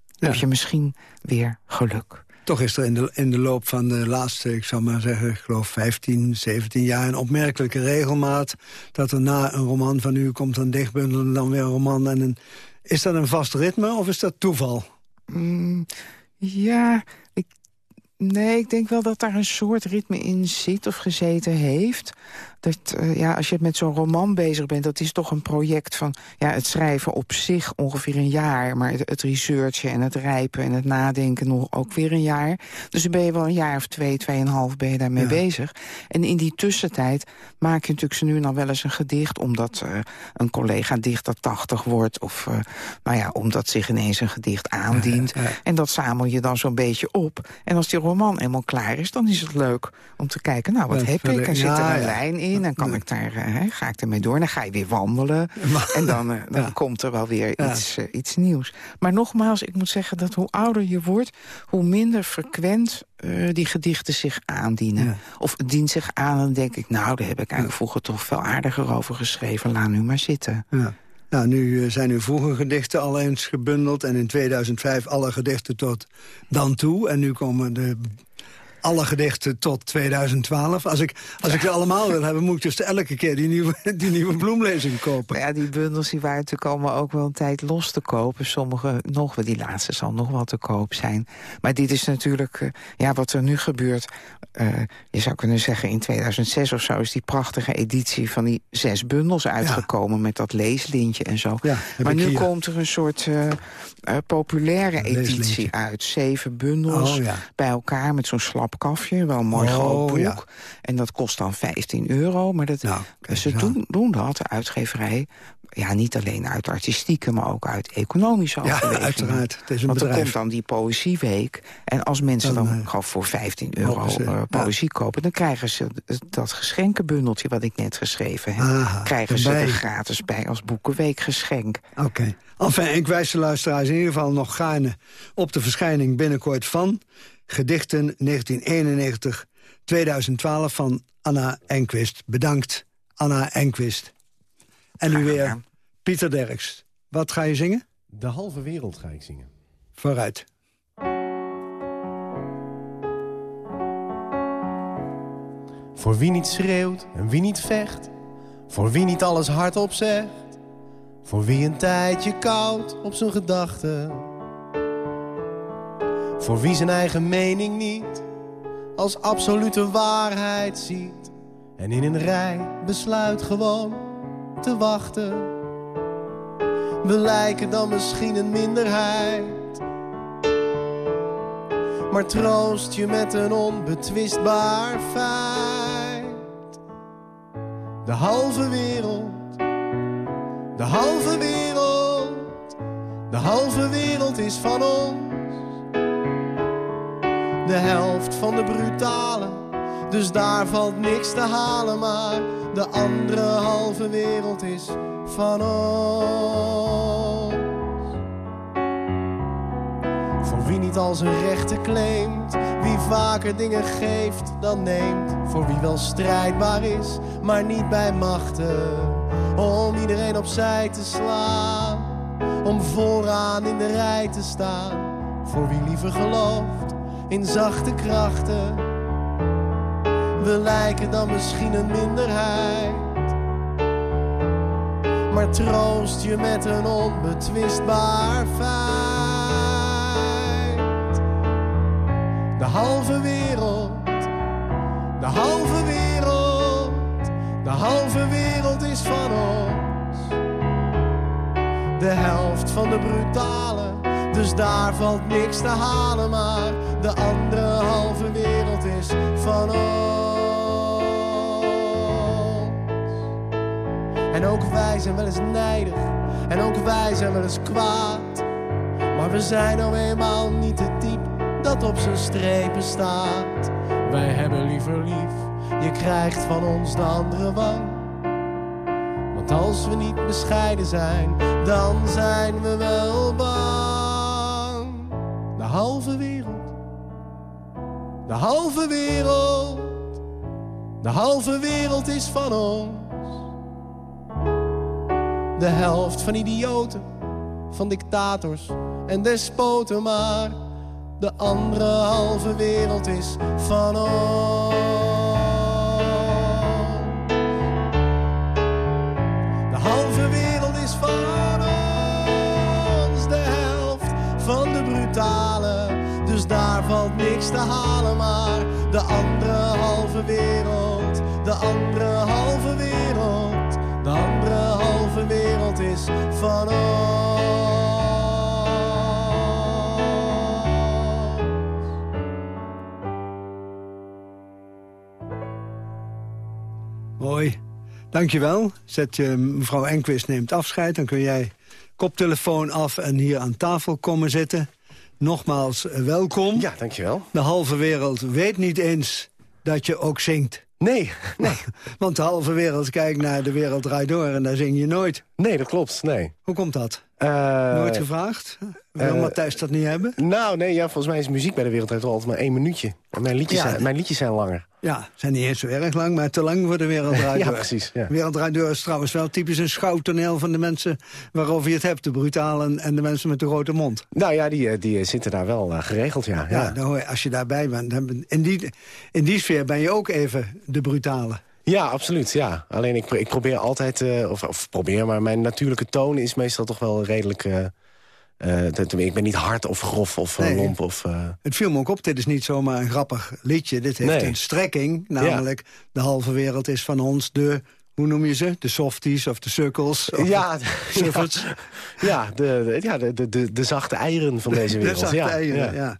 ja. heb je misschien weer geluk. Toch is er in de, in de loop van de laatste, ik zou maar zeggen... ik geloof 15, 17 jaar een opmerkelijke regelmaat... dat er na een roman van u komt een dichtbundel en dan weer een roman. En een, is dat een vast ritme of is dat toeval? Mm, ja, ik, Nee, ik denk wel dat daar een soort ritme in zit of gezeten heeft. Dat, uh, ja, als je met zo'n roman bezig bent, dat is toch een project van... Ja, het schrijven op zich ongeveer een jaar... maar het, het researchen en het rijpen en het nadenken nog ook weer een jaar. Dus dan ben je wel een jaar of twee, tweeënhalf ben je daarmee ja. bezig. En in die tussentijd maak je natuurlijk zo nu en dan wel eens een gedicht... omdat uh, een collega dichter tachtig wordt... of uh, nou ja, omdat zich ineens een gedicht aandient. Ja, en dat zamel je dan zo'n beetje op. En als die roman eenmaal klaar is, dan is het leuk om te kijken... nou, wat heb ik? Er zit er een lijn in in. Dan kan ik daar, uh, ga ik ermee door. Dan ga je weer wandelen. En dan, uh, dan ja. komt er wel weer iets, uh, iets nieuws. Maar nogmaals, ik moet zeggen dat hoe ouder je wordt... hoe minder frequent die gedichten zich aandienen. Ja. Of het dient zich aan, dan denk ik... nou, daar heb ik eigenlijk vroeger toch veel aardiger over geschreven. Laat nu maar zitten. Ja. Nou, nu zijn uw vroege gedichten al eens gebundeld... en in 2005 alle gedichten tot dan toe. En nu komen de alle gedichten tot 2012. Als ik, als ik ze allemaal wil hebben, moet ik dus elke keer die nieuwe, die nieuwe bloemlezing kopen. Ja, die bundels die waren natuurlijk allemaal ook wel een tijd los te kopen. Sommige nog wel, die laatste zal nog wel te koop zijn. Maar dit is natuurlijk, uh, ja, wat er nu gebeurt. Uh, je zou kunnen zeggen, in 2006 of zo is die prachtige editie van die zes bundels uitgekomen. Ja. Met dat leeslintje en zo. Ja, maar nu hier. komt er een soort uh, populaire editie uit. Zeven bundels oh, ja. bij elkaar met zo'n slap kafje, wel een mooi oh, groot boek. Ja. En dat kost dan 15 euro. Maar dat, nou, ze doen, doen dat, de uitgeverij, ja, niet alleen uit artistieke, maar ook uit economische. Ja, uiteraard. Het is een Want bedrijf. komt dan die poëzieweek. En als mensen dan, dan uh, gewoon voor 15 euro uh, poëzie ja. kopen... dan krijgen ze dat geschenkenbundeltje wat ik net geschreven heb. Aha, krijgen erbij. ze er gratis bij als boekenweekgeschenk. Oké. Okay. Enfin, ik wijs de luisteraars in ieder geval nog gaarne op de verschijning binnenkort van... Gedichten 1991-2012 van Anna Enquist. Bedankt, Anna Enquist. En nu weer Pieter Derks. Wat ga je zingen? De halve wereld ga ik zingen. Vooruit. Voor wie niet schreeuwt en wie niet vecht. Voor wie niet alles hardop zegt. Voor wie een tijdje koud op zijn gedachten. Voor wie zijn eigen mening niet als absolute waarheid ziet. En in een rij besluit gewoon te wachten. We lijken dan misschien een minderheid. Maar troost je met een onbetwistbaar feit. De halve wereld, de halve wereld, de halve wereld is van ons. De helft van de brutale, dus daar valt niks te halen, maar de andere halve wereld is van ons. Voor wie niet al zijn rechten claimt, wie vaker dingen geeft dan neemt. Voor wie wel strijdbaar is, maar niet bij machten. Om iedereen opzij te slaan, om vooraan in de rij te staan. Voor wie liever gelooft in zachte krachten. We lijken dan misschien een minderheid. Maar troost je met een onbetwistbaar feit. De halve wereld, de halve wereld, de halve wereld is van ons. De helft van de brutale, dus daar valt niks te halen, maar de andere halve wereld is van ons. En ook wij zijn wel eens nijdig, en ook wij zijn wel eens kwaad. Maar we zijn nou eenmaal niet het type dat op zijn strepen staat. Wij hebben liever lief, je krijgt van ons de andere wang. Want als we niet bescheiden zijn, dan zijn we wel bang. De halve wereld de halve wereld, de halve wereld is van ons. De helft van idioten, van dictators en despoten, maar de andere halve wereld is van ons. De halve wereld is van ons, de helft van de brutale, dus daar valt niks te halen, maar de andere halve wereld, de andere halve wereld is van ons. Mooi. Dankjewel. Zet je, mevrouw Enquist neemt afscheid. Dan kun jij koptelefoon af en hier aan tafel komen zitten. Nogmaals, eh, welkom. Ja, dankjewel. De halve wereld weet niet eens dat je ook zingt. Nee, nee. Want de halve wereld kijkt naar de wereld draait door en daar zing je nooit. Nee, dat klopt, nee. Hoe komt dat? Eh, Nooit gevraagd? Wil eh, Matthijs dat niet hebben? Nou, nee, ja, volgens mij is muziek bij de wereld altijd maar één minuutje. En mijn liedjes, Ja. zijn, mijn liedjes zijn langer. Ja, zijn niet eens zo erg lang, maar te lang voor de wereld draait Ja, precies, ja. Is trouwens wel typisch een schouwtoneel van de mensen waarover je het hebt. De brutalen en de mensen met de grote mond. Nou ja, die, eh, die zitten daar wel geregeld, ja. Ja, ja. je, als je daarbij bent. In die, in die sfeer ben je ook even de brutale. Ja, absoluut, ja. Alleen ik, ik probeer altijd, eh, of, of probeer, maar mijn natuurlijke toon is meestal toch wel redelijk... eh, eh, dat- ik ben niet hard of grof of Nee. lomp of... Het viel me ook op, dit is niet zomaar een grappig liedje. Dit heeft Nee. een strekking, namelijk de halve wereld is van ons de... Hoe noem je ze? De softies of de sukkels? Of Ja, de sufferts? ja, de, ja de, de, de, de zachte eieren van deze wereld. De zachte ja, eieren, ja.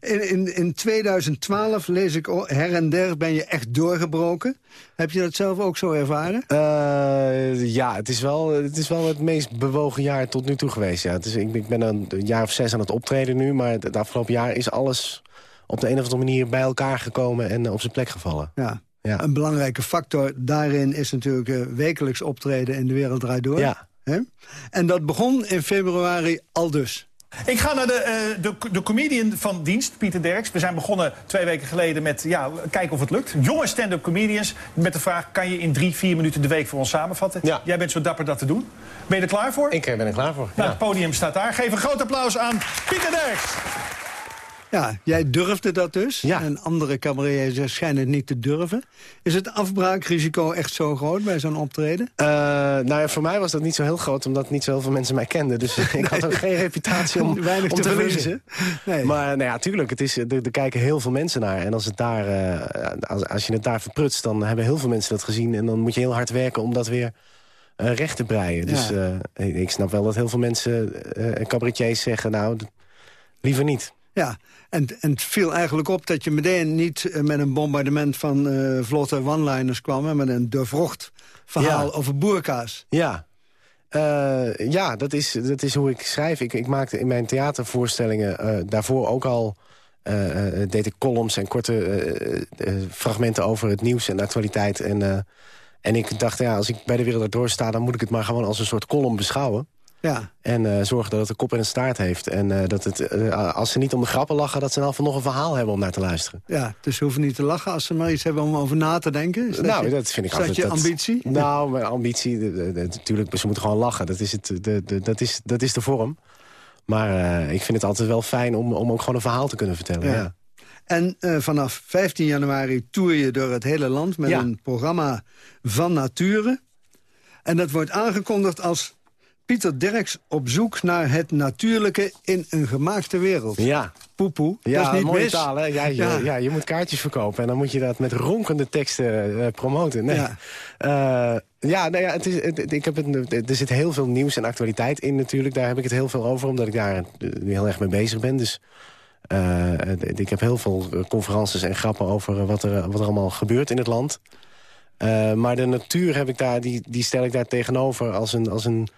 In, in, in 2012 lees ik her en der ben je echt doorgebroken. Heb je dat zelf ook zo ervaren? Eh, ja, het is, wel, het is wel het meest bewogen jaar tot nu toe geweest. Ja. Het is, ik, ik ben een, een jaar of zes aan het optreden nu... maar het, het afgelopen jaar is alles op de een of andere manier bij elkaar gekomen... en eh, op zijn plek gevallen. Ja. Ja. Een belangrijke factor daarin is natuurlijk eh, wekelijks optreden in de wereld draait door. Ja. Hè? En dat begon in februari al dus. Ik ga naar de, eh, de, de comedian van dienst, Pieter Derks. We zijn begonnen twee weken geleden met ja, kijken of het lukt. Jonge stand-up comedians met de vraag... kan je in drie, vier minuten de week voor ons samenvatten? Jij bent zo dapper dat te doen. Ben je er klaar voor? Ik eh, ben er klaar voor. Nou, Het podium staat daar. Geef een groot applaus aan Pieter Derks. Ja, jij durfde dat dus. En andere cabaretiers schijnen het niet te durven. Is het afbraakrisico echt zo groot bij zo'n optreden? Eh, nou ja, voor mij was dat niet zo heel groot, omdat niet zo heel veel mensen mij kenden. Dus ik had ook geen reputatie om, Weinig om te te, verliezen. Nee. Maar nou ja, tuurlijk, het is, er, er kijken heel veel mensen naar. En als, het daar, eh, als, als je het daar verprutst, dan hebben heel veel mensen dat gezien. En dan moet je heel hard werken om dat weer eh, recht te breien. Dus Ja. ik snap wel dat heel veel mensen, cabaretiers zeggen, nou, liever niet. Ja, en, en het viel eigenlijk op dat je meteen niet eh, met een bombardement van eh, vlotte one-liners kwam... maar met een doorvrocht verhaal Ja. over boerka's. Ja. Eh, ja, dat is, dat is hoe ik schrijf. Ik, ik maakte in mijn theatervoorstellingen daarvoor ook al... deed ik columns en korte fragmenten over het nieuws en de actualiteit. En, en ik dacht, ja, als ik bij de wereld door sta... dan moet ik het maar gewoon als een soort column beschouwen. Ja. En eh, zorgen dat het een kop en een staart heeft. En eh, dat het, eh, als ze niet om de grappen lachen... dat ze in elk geval nog een verhaal hebben om naar te luisteren. Ja, dus ze hoeven niet te lachen als ze maar iets hebben om over na te denken. Is dat nou, je- dat vind ik is altijd... dat je ambitie? Nou, mijn ambitie, natuurlijk, ze moeten gewoon lachen. Dat is, het, de, de, dat is, dat is de vorm. Maar ik vind het altijd wel fijn om, om ook gewoon een verhaal te kunnen vertellen. Ja. Ja. En vanaf 15 januari toer je door het hele land... met Ja. een programma van nature. En dat wordt aangekondigd als Pieter Derks op zoek naar het natuurlijke in een gemaakte wereld. Ja. Poepoe, Ja, dat is niet mooie mis. taal, hè? Ja, je, Ja. ja. je moet kaartjes verkopen. En dan moet je dat met ronkende teksten eh, promoten. Nee. Ja. Ja, ja, nou ja het is, het- ik heb het, er zit heel veel nieuws en actualiteit in natuurlijk. Daar heb ik het heel veel over, omdat ik daar eh, nu heel erg mee bezig ben. Dus eh, ik heb heel veel eh, conferences en grappen over eh, wat er, wat er allemaal gebeurt in het land. Eh, maar de natuur heb ik daar, die, die stel ik daar tegenover als een, als een,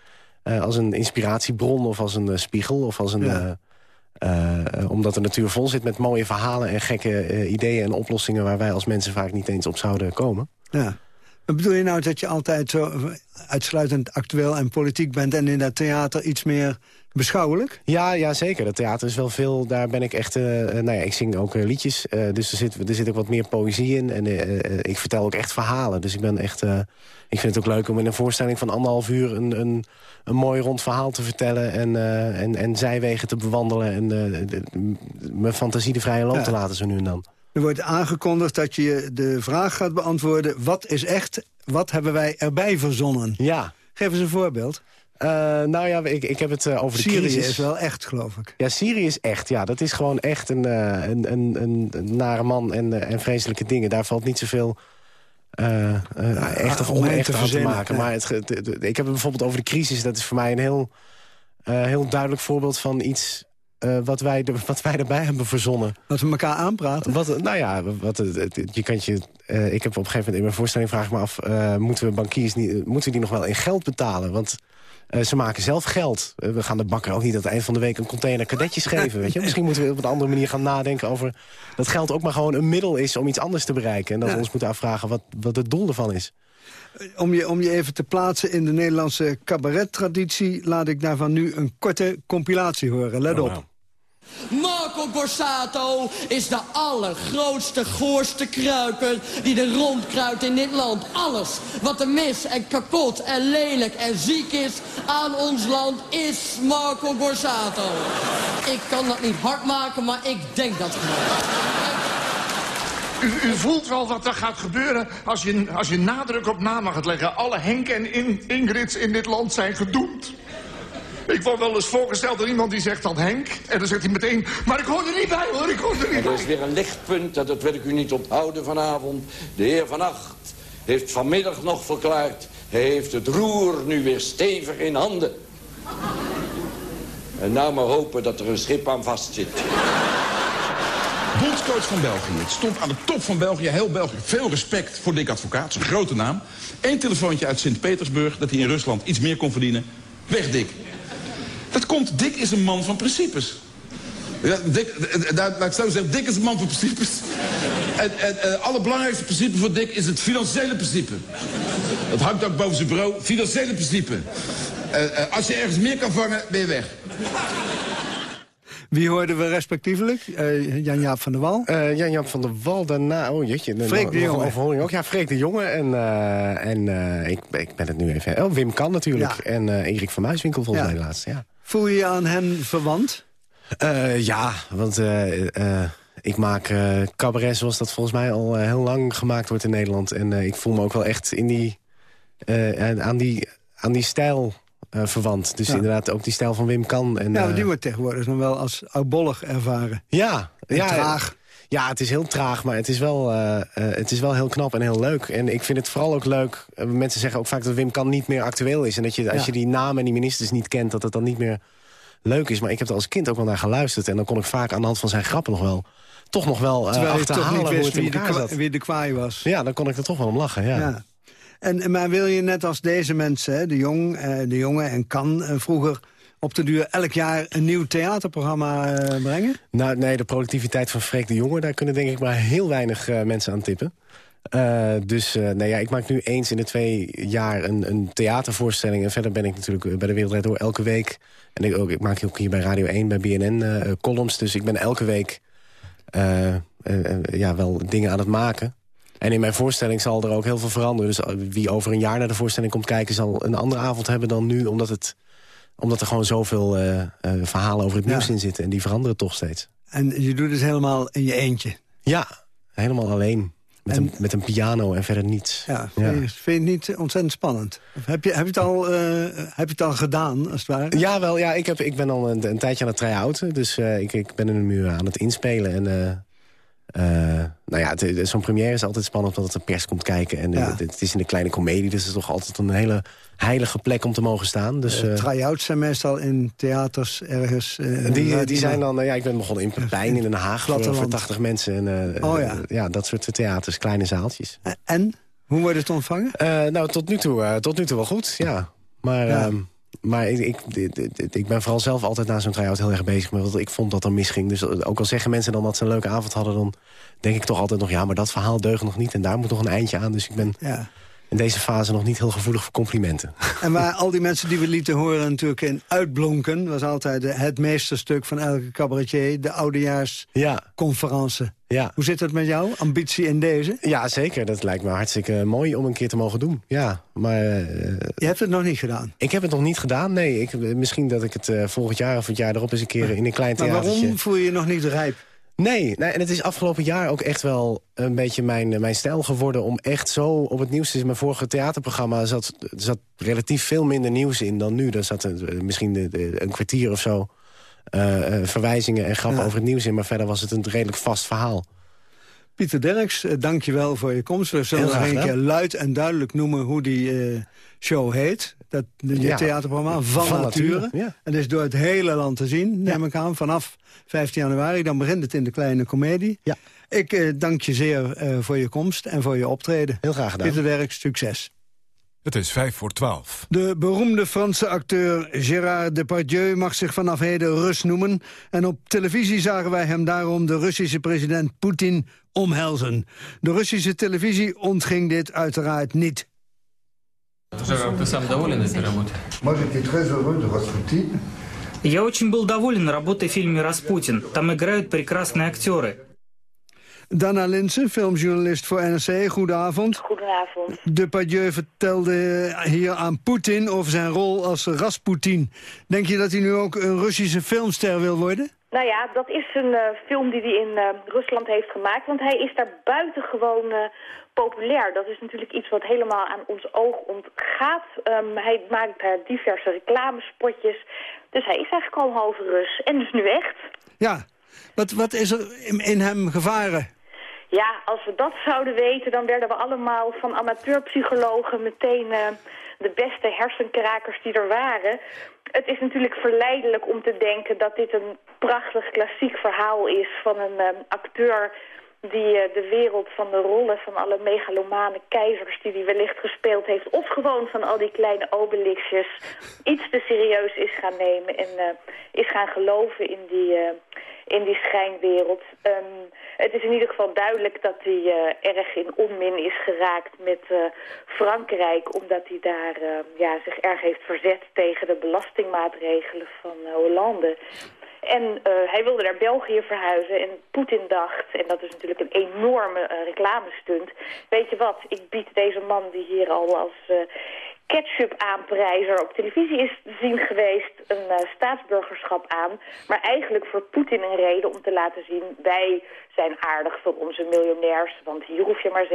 eh, als een inspiratiebron of als een eh, spiegel. Of als een, Ja. eh, omdat de natuur vol zit met mooie verhalen en gekke ideeën en oplossingen... waar wij als mensen vaak niet eens op zouden komen. Ja. Bedoel je nou dat je altijd zo uitsluitend actueel en politiek bent... en in dat theater iets meer beschouwelijk? Ja, ja, zeker. Dat theater is wel veel. Daar ben ik echt. eh, eh, nou ja, ik zing ook eh, liedjes. eh, dus er zit, er zit ook wat meer poëzie in. En eh, eh, ik vertel ook echt verhalen. Dus ik ben echt. eh, ik vind het ook leuk om in een voorstelling van anderhalf uur een, een, een mooi rond verhaal te vertellen. En, eh, en, en zijwegen te bewandelen. En eh, mijn fantasie de vrije loop Ja. te laten zo nu en dan. Er wordt aangekondigd dat je de vraag gaat beantwoorden... wat is echt, wat hebben wij erbij verzonnen? Ja. Geef eens een voorbeeld. Uh, nou ja, ik, ik heb het uh, over de Syrië crisis. is wel echt, geloof ik. Ja, Syrië is echt. Ja, dat is gewoon echt een, uh, een, een, een, nare man en, en vreselijke dingen. Daar valt niet zoveel echt of onecht aan te maken. Maar het, het, het, ik heb het bijvoorbeeld over de crisis. Dat is voor mij een heel, heel duidelijk voorbeeld van iets... Uh, wat, wij de, wat wij erbij hebben verzonnen. Wat we elkaar aanpraten? Wat, nou ja, wat, je kan je, uh, ik heb op een gegeven moment in mijn voorstelling vraag ik me af... Uh, moeten we bankiers niet, moeten we die nog wel in geld betalen? Want ze maken zelf geld. we gaan de bakker ook niet aan het eind van de week een container kadetjes geven. Weet je? Misschien moeten we op een andere manier gaan nadenken over... dat geld ook maar gewoon een middel is om iets anders te bereiken. En dat ja. we ons moeten afvragen wat, wat het doel ervan is. Om je, om je even te plaatsen in de Nederlandse cabaret-traditie... laat ik daarvan nu een korte compilatie horen. Let op. Marco Borsato is de allergrootste, goorste kruiper die er rondkruipt in dit land. Alles wat er mis en kapot en lelijk en ziek is aan ons land is Marco Borsato. Ik kan dat niet hard maken, maar ik denk dat. U, u, voelt wel wat er gaat gebeuren als je, als je nadruk op na mag leggen. Alle Henk en in, Ingrids in dit land zijn gedoemd. Ik word wel eens voorgesteld door iemand die zegt dat Henk. En dan zegt hij meteen, maar ik hoor er niet bij hoor, ik hoor er niet en bij. Er is weer een lichtpunt, dat het wil ik u niet onthouden vanavond. De heer Van Acht heeft vanmiddag nog verklaard... hij heeft het roer nu weer stevig in handen. En nou maar hopen dat er een schip aan vastzit. Bondscoach van België. Het stond aan de top van België, heel België. Veel respect voor Dick Advocaat, zijn grote naam. Eén telefoontje uit Sint-Petersburg dat hij in Rusland iets meer kon verdienen. Weg, Dick. Dat komt, Dick is een man van principes. Ja, Dick, daar, laat ik zo zeggen, Dick is een man van principes. En, en het uh, allerbelangrijkste principe voor Dick is het financiële principe. Dat hangt ook boven zijn bureau. Financiële principe. Uh, uh, als je ergens meer kan vangen, ben je weg. Wie hoorden we respectievelijk? Uh, Jan-Jaap van der Wal? Uh, Jan-Jaap van der Wal, daarna... Oh jeetje. Freek de Jonge. Overhoring ook. Ja, Freek de Jonge. En, uh, en ik, ik ben het nu even... Oh, Wim Kan natuurlijk. Ja. En Erik van Muiswinkel volgens ja. mij laatst. Ja. Voel je je aan hen verwant? ja, want ik maak cabaret zoals dat volgens mij al heel lang gemaakt wordt in Nederland. En ik voel me ook wel echt in die, aan, die, aan die stijl verwant. Dus ja. inderdaad ook die stijl van Wim Kan. En, ja, die wordt tegenwoordig nog wel als oudbollig ervaren. Ja. En ja, traag. Ja, het is heel traag, maar het is, wel, uh, uh, het is wel heel knap en heel leuk. En ik vind het vooral ook leuk... mensen zeggen ook vaak dat Wim Kan niet meer actueel is. En dat je, als je die namen en die ministers niet kent... dat het dan niet meer leuk is. Maar ik heb er als kind ook wel naar geluisterd. En dan kon ik vaak aan de hand van zijn grappen nog wel... toch nog wel Terwijl achterhalen toch niet wist hoe het de, in zat. wie de kwaai was. Ja, dan kon ik er toch wel om lachen, ja. ja. En, maar wil je net als deze mensen, de, jong, eh, de jongen en kan eh, vroeger op de duur elk jaar een nieuw theaterprogramma eh, brengen? Nou, nee, de productiviteit van Freek de Jonge... daar kunnen denk ik maar heel weinig uh, mensen aan tippen. Uh, dus nou ja, ik maak nu eens in de twee jaar een, een theatervoorstelling. En verder ben ik natuurlijk bij de Wereldrijd Door elke week. En ik, ook, ik maak ook hier bij Radio 1, bij BNN columns. Dus ik ben elke week ja, wel dingen aan het maken. En in mijn voorstelling zal er ook heel veel veranderen. Dus wie over een jaar naar de voorstelling komt kijken... zal een andere avond hebben dan nu, omdat, het, omdat er gewoon zoveel uh, uh, verhalen over het nieuws ja. in zitten. En die veranderen toch steeds. En je doet het helemaal in je eentje? Ja, helemaal alleen. Met, en, een, met een piano en verder niets. Ja, vind, je, vind je het niet ontzettend spannend? Of heb, je, heb, je het al, uh, heb je het al gedaan, als het ware? Ja, wel. Ja, ik, heb, ik ben al een, een tijdje aan het try-outen. Dus ik, ik ben er nu aan het inspelen. En uh, nou ja, zo'n première is altijd spannend omdat er pers komt kijken. En ja. het, het, is in een kleine komedie, dus het is toch altijd een hele heilige plek om te mogen staan. Dus, uh, Try-outs zijn meestal in theaters ergens. Uh, die, die zijn dan, ja, ik ben begonnen in Pepijn in Den Haag voor, voor 80 mensen. En, oh ja. ja, dat soort theaters, kleine zaaltjes. En? Hoe wordt het ontvangen? nou, tot nu, toe, tot nu toe wel goed, ja. Maar... Ja. Um, maar ik, ik, ik, ben vooral zelf altijd na zo'n try-out heel erg bezig met wat ik vond dat er misging. Dus ook al zeggen mensen dan dat ze een leuke avond hadden... dan denk ik toch altijd nog, ja, maar dat verhaal deugt nog niet... en daar moet nog een eindje aan. Dus ik ben ja. In deze fase nog niet heel gevoelig voor complimenten. En waar al die mensen die we lieten horen natuurlijk in uitblonken... was altijd het meesterstuk van elke cabaretier, de oudejaarsconferentie. Ja. Ja. Hoe zit het met jou? Ambitie in deze? Ja, zeker. Dat lijkt me hartstikke mooi om een keer te mogen doen. Ja, maar... Uh, je hebt het nog niet gedaan? Ik heb het nog niet gedaan, nee. Ik, misschien dat ik het uh, volgend jaar of het jaar erop eens een keer in een klein theatertje... Maar waarom voel je je nog niet rijp? Nee, nee, en het is afgelopen jaar ook echt wel een beetje mijn, mijn stijl geworden... om echt zo op het nieuws te. Mijn vorige theaterprogramma zat, zat relatief veel minder nieuws in dan nu. Er zat een, misschien de, een kwartier of zo uh, verwijzingen en grappen over het nieuws in. Maar verder was het een redelijk vast verhaal. Pieter Derks, dank je wel voor je komst. We zullen nog een keer luid en duidelijk noemen hoe die uh, show heet. Dat je ja. theaterprogramma Van, van Nature. Ja. En is door het hele land te zien, neem ik aan, vanaf 15 januari. Dan begint het in de kleine komedie. Ja. Ik uh, dank je zeer uh, voor je komst en voor je optreden. Heel graag gedaan. Pieter Derks, succes. Het is vijf voor twaalf. De beroemde Franse acteur Gérard Depardieu mag zich vanaf heden Rus noemen. En op televisie zagen wij hem daarom de Russische president Poetin omhelzen. De Russische televisie ontging dit uiteraard niet. Ты сам доволен этой работой? Moi, j'étais très heureux de Rasputin. Я очень был доволен работой в фильме «Распутин». Там играют прекрасные актеры. Dana Linsen, filmjournalist voor NRC. Goedenavond. Goedenavond. Depardieu vertelde hier aan Poetin over zijn rol als Rasputin. Denk je dat hij nu ook een Russische filmster wil worden? Nou ja, dat is een uh, film die hij in uh, Rusland heeft gemaakt. Want hij is daar buitengewoon uh, populair. Dat is natuurlijk iets wat helemaal aan ons oog ontgaat. Um, hij maakt daar diverse reclamespotjes. Dus hij is eigenlijk al half Rus. En dus nu echt. Ja, wat, wat is er in, in hem gevaren? Ja, als we dat zouden weten, dan werden we allemaal van amateurpsychologen meteen de beste hersenkrakers die er waren. Het is natuurlijk verleidelijk om te denken dat dit een prachtig klassiek verhaal is van een uh, acteur die uh, de wereld van de rollen van alle megalomane keizers die hij wellicht gespeeld heeft... of gewoon van al die kleine obelixjes iets te serieus is gaan nemen... en uh, is gaan geloven in die, uh, in die schijnwereld. Um, het is in ieder geval duidelijk dat hij erg in onmin is geraakt met Frankrijk... omdat hij daar ja, zich erg heeft verzet tegen de belastingmaatregelen van Hollande... En hij wilde naar België verhuizen en Poetin dacht, en dat is natuurlijk een enorme reclamestunt... weet je wat, ik bied deze man die hier al als ketchup-aanprijzer op televisie is te zien geweest... een staatsburgerschap aan, maar eigenlijk voor Poetin een reden om te laten zien... wij zijn aardig voor onze miljonairs, want hier hoef je maar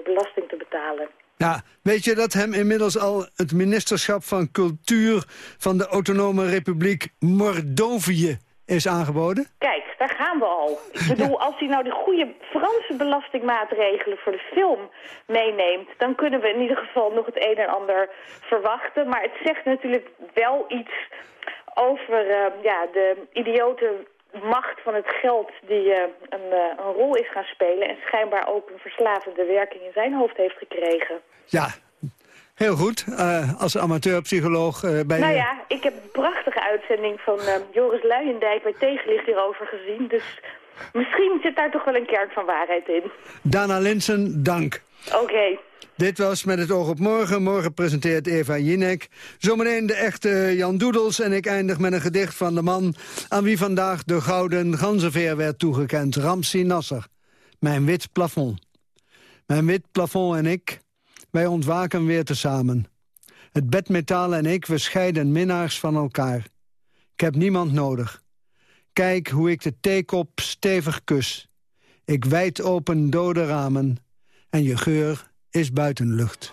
17% belasting te betalen. Ja, weet je dat hem inmiddels al het ministerschap van cultuur... van de autonome republiek Mordovië is aangeboden? Kijk, daar gaan we al. Ik bedoel, als hij nou de goede Franse belastingmaatregelen voor de film meeneemt... dan kunnen we in ieder geval nog het een en ander verwachten. Maar het zegt natuurlijk wel iets over uh, ja, de idiote macht van het geld die uh, een, uh, een rol is gaan spelen... en schijnbaar ook een verslavende werking in zijn hoofd heeft gekregen. Ja, heel goed. Uh, als amateurpsycholoog bij Nou ja, ik heb een prachtige uitzending van Joris Luijendijk... bij Tegenlicht hierover gezien, dus misschien zit daar toch wel een kern van waarheid in. Dana Linsen, dank. Oké. Dit was Met het oog op morgen. Morgen presenteert Eva Jinek. Zometeen de echte Jan Doedels. En ik eindig met een gedicht van de man... aan wie vandaag de gouden ganzenveer werd toegekend. Ramsi Nasser. Mijn wit plafond. Mijn wit plafond en ik, wij ontwaken weer tezamen. Het bedmetaal en ik, we scheiden minnaars van elkaar. Ik heb niemand nodig. Kijk hoe ik de theekop stevig kus. Ik wijd open dode ramen. En je geur is buitenlucht.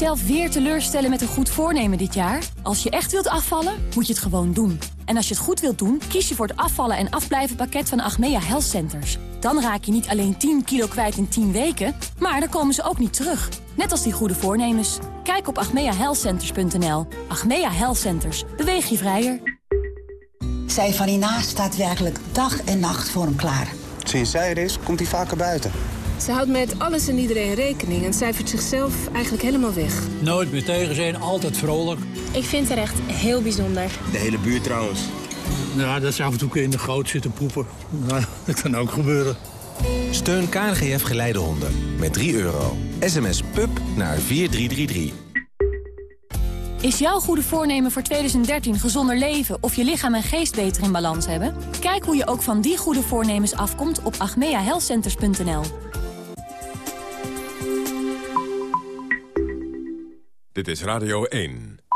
Jezelf weer teleurstellen met een goed voornemen dit jaar? Als je echt wilt afvallen, moet je het gewoon doen. En als je het goed wilt doen, kies je voor het afvallen en afblijven pakket van Achmea Health Centers. Dan raak je niet alleen 10 kilo kwijt in 10 weken, maar dan komen ze ook niet terug. Net als die goede voornemens. Kijk op agmeahealthcenters.nl. Achmea Health Centers. Beweeg je vrijer. Zij van hiernaast staat werkelijk dag en nacht voor hem klaar. Sinds zij er is, komt hij vaker buiten. Ze houdt met alles en iedereen rekening en cijfert zichzelf eigenlijk helemaal weg. Nooit meer tegen zijn, altijd vrolijk. Ik vind haar echt heel bijzonder. De hele buurt trouwens. Ja, dat ze af en toe in de goot zitten poepen. Nou, dat kan ook gebeuren. Steun KNGF Geleidehonden met 3 euro. SMS PUB naar 4333. Is jouw goede voornemen voor 2013 gezonder leven of je lichaam en geest beter in balans hebben? Kijk hoe je ook van die goede voornemens afkomt op agmeahealthcenters.nl. Dit is Radio 1.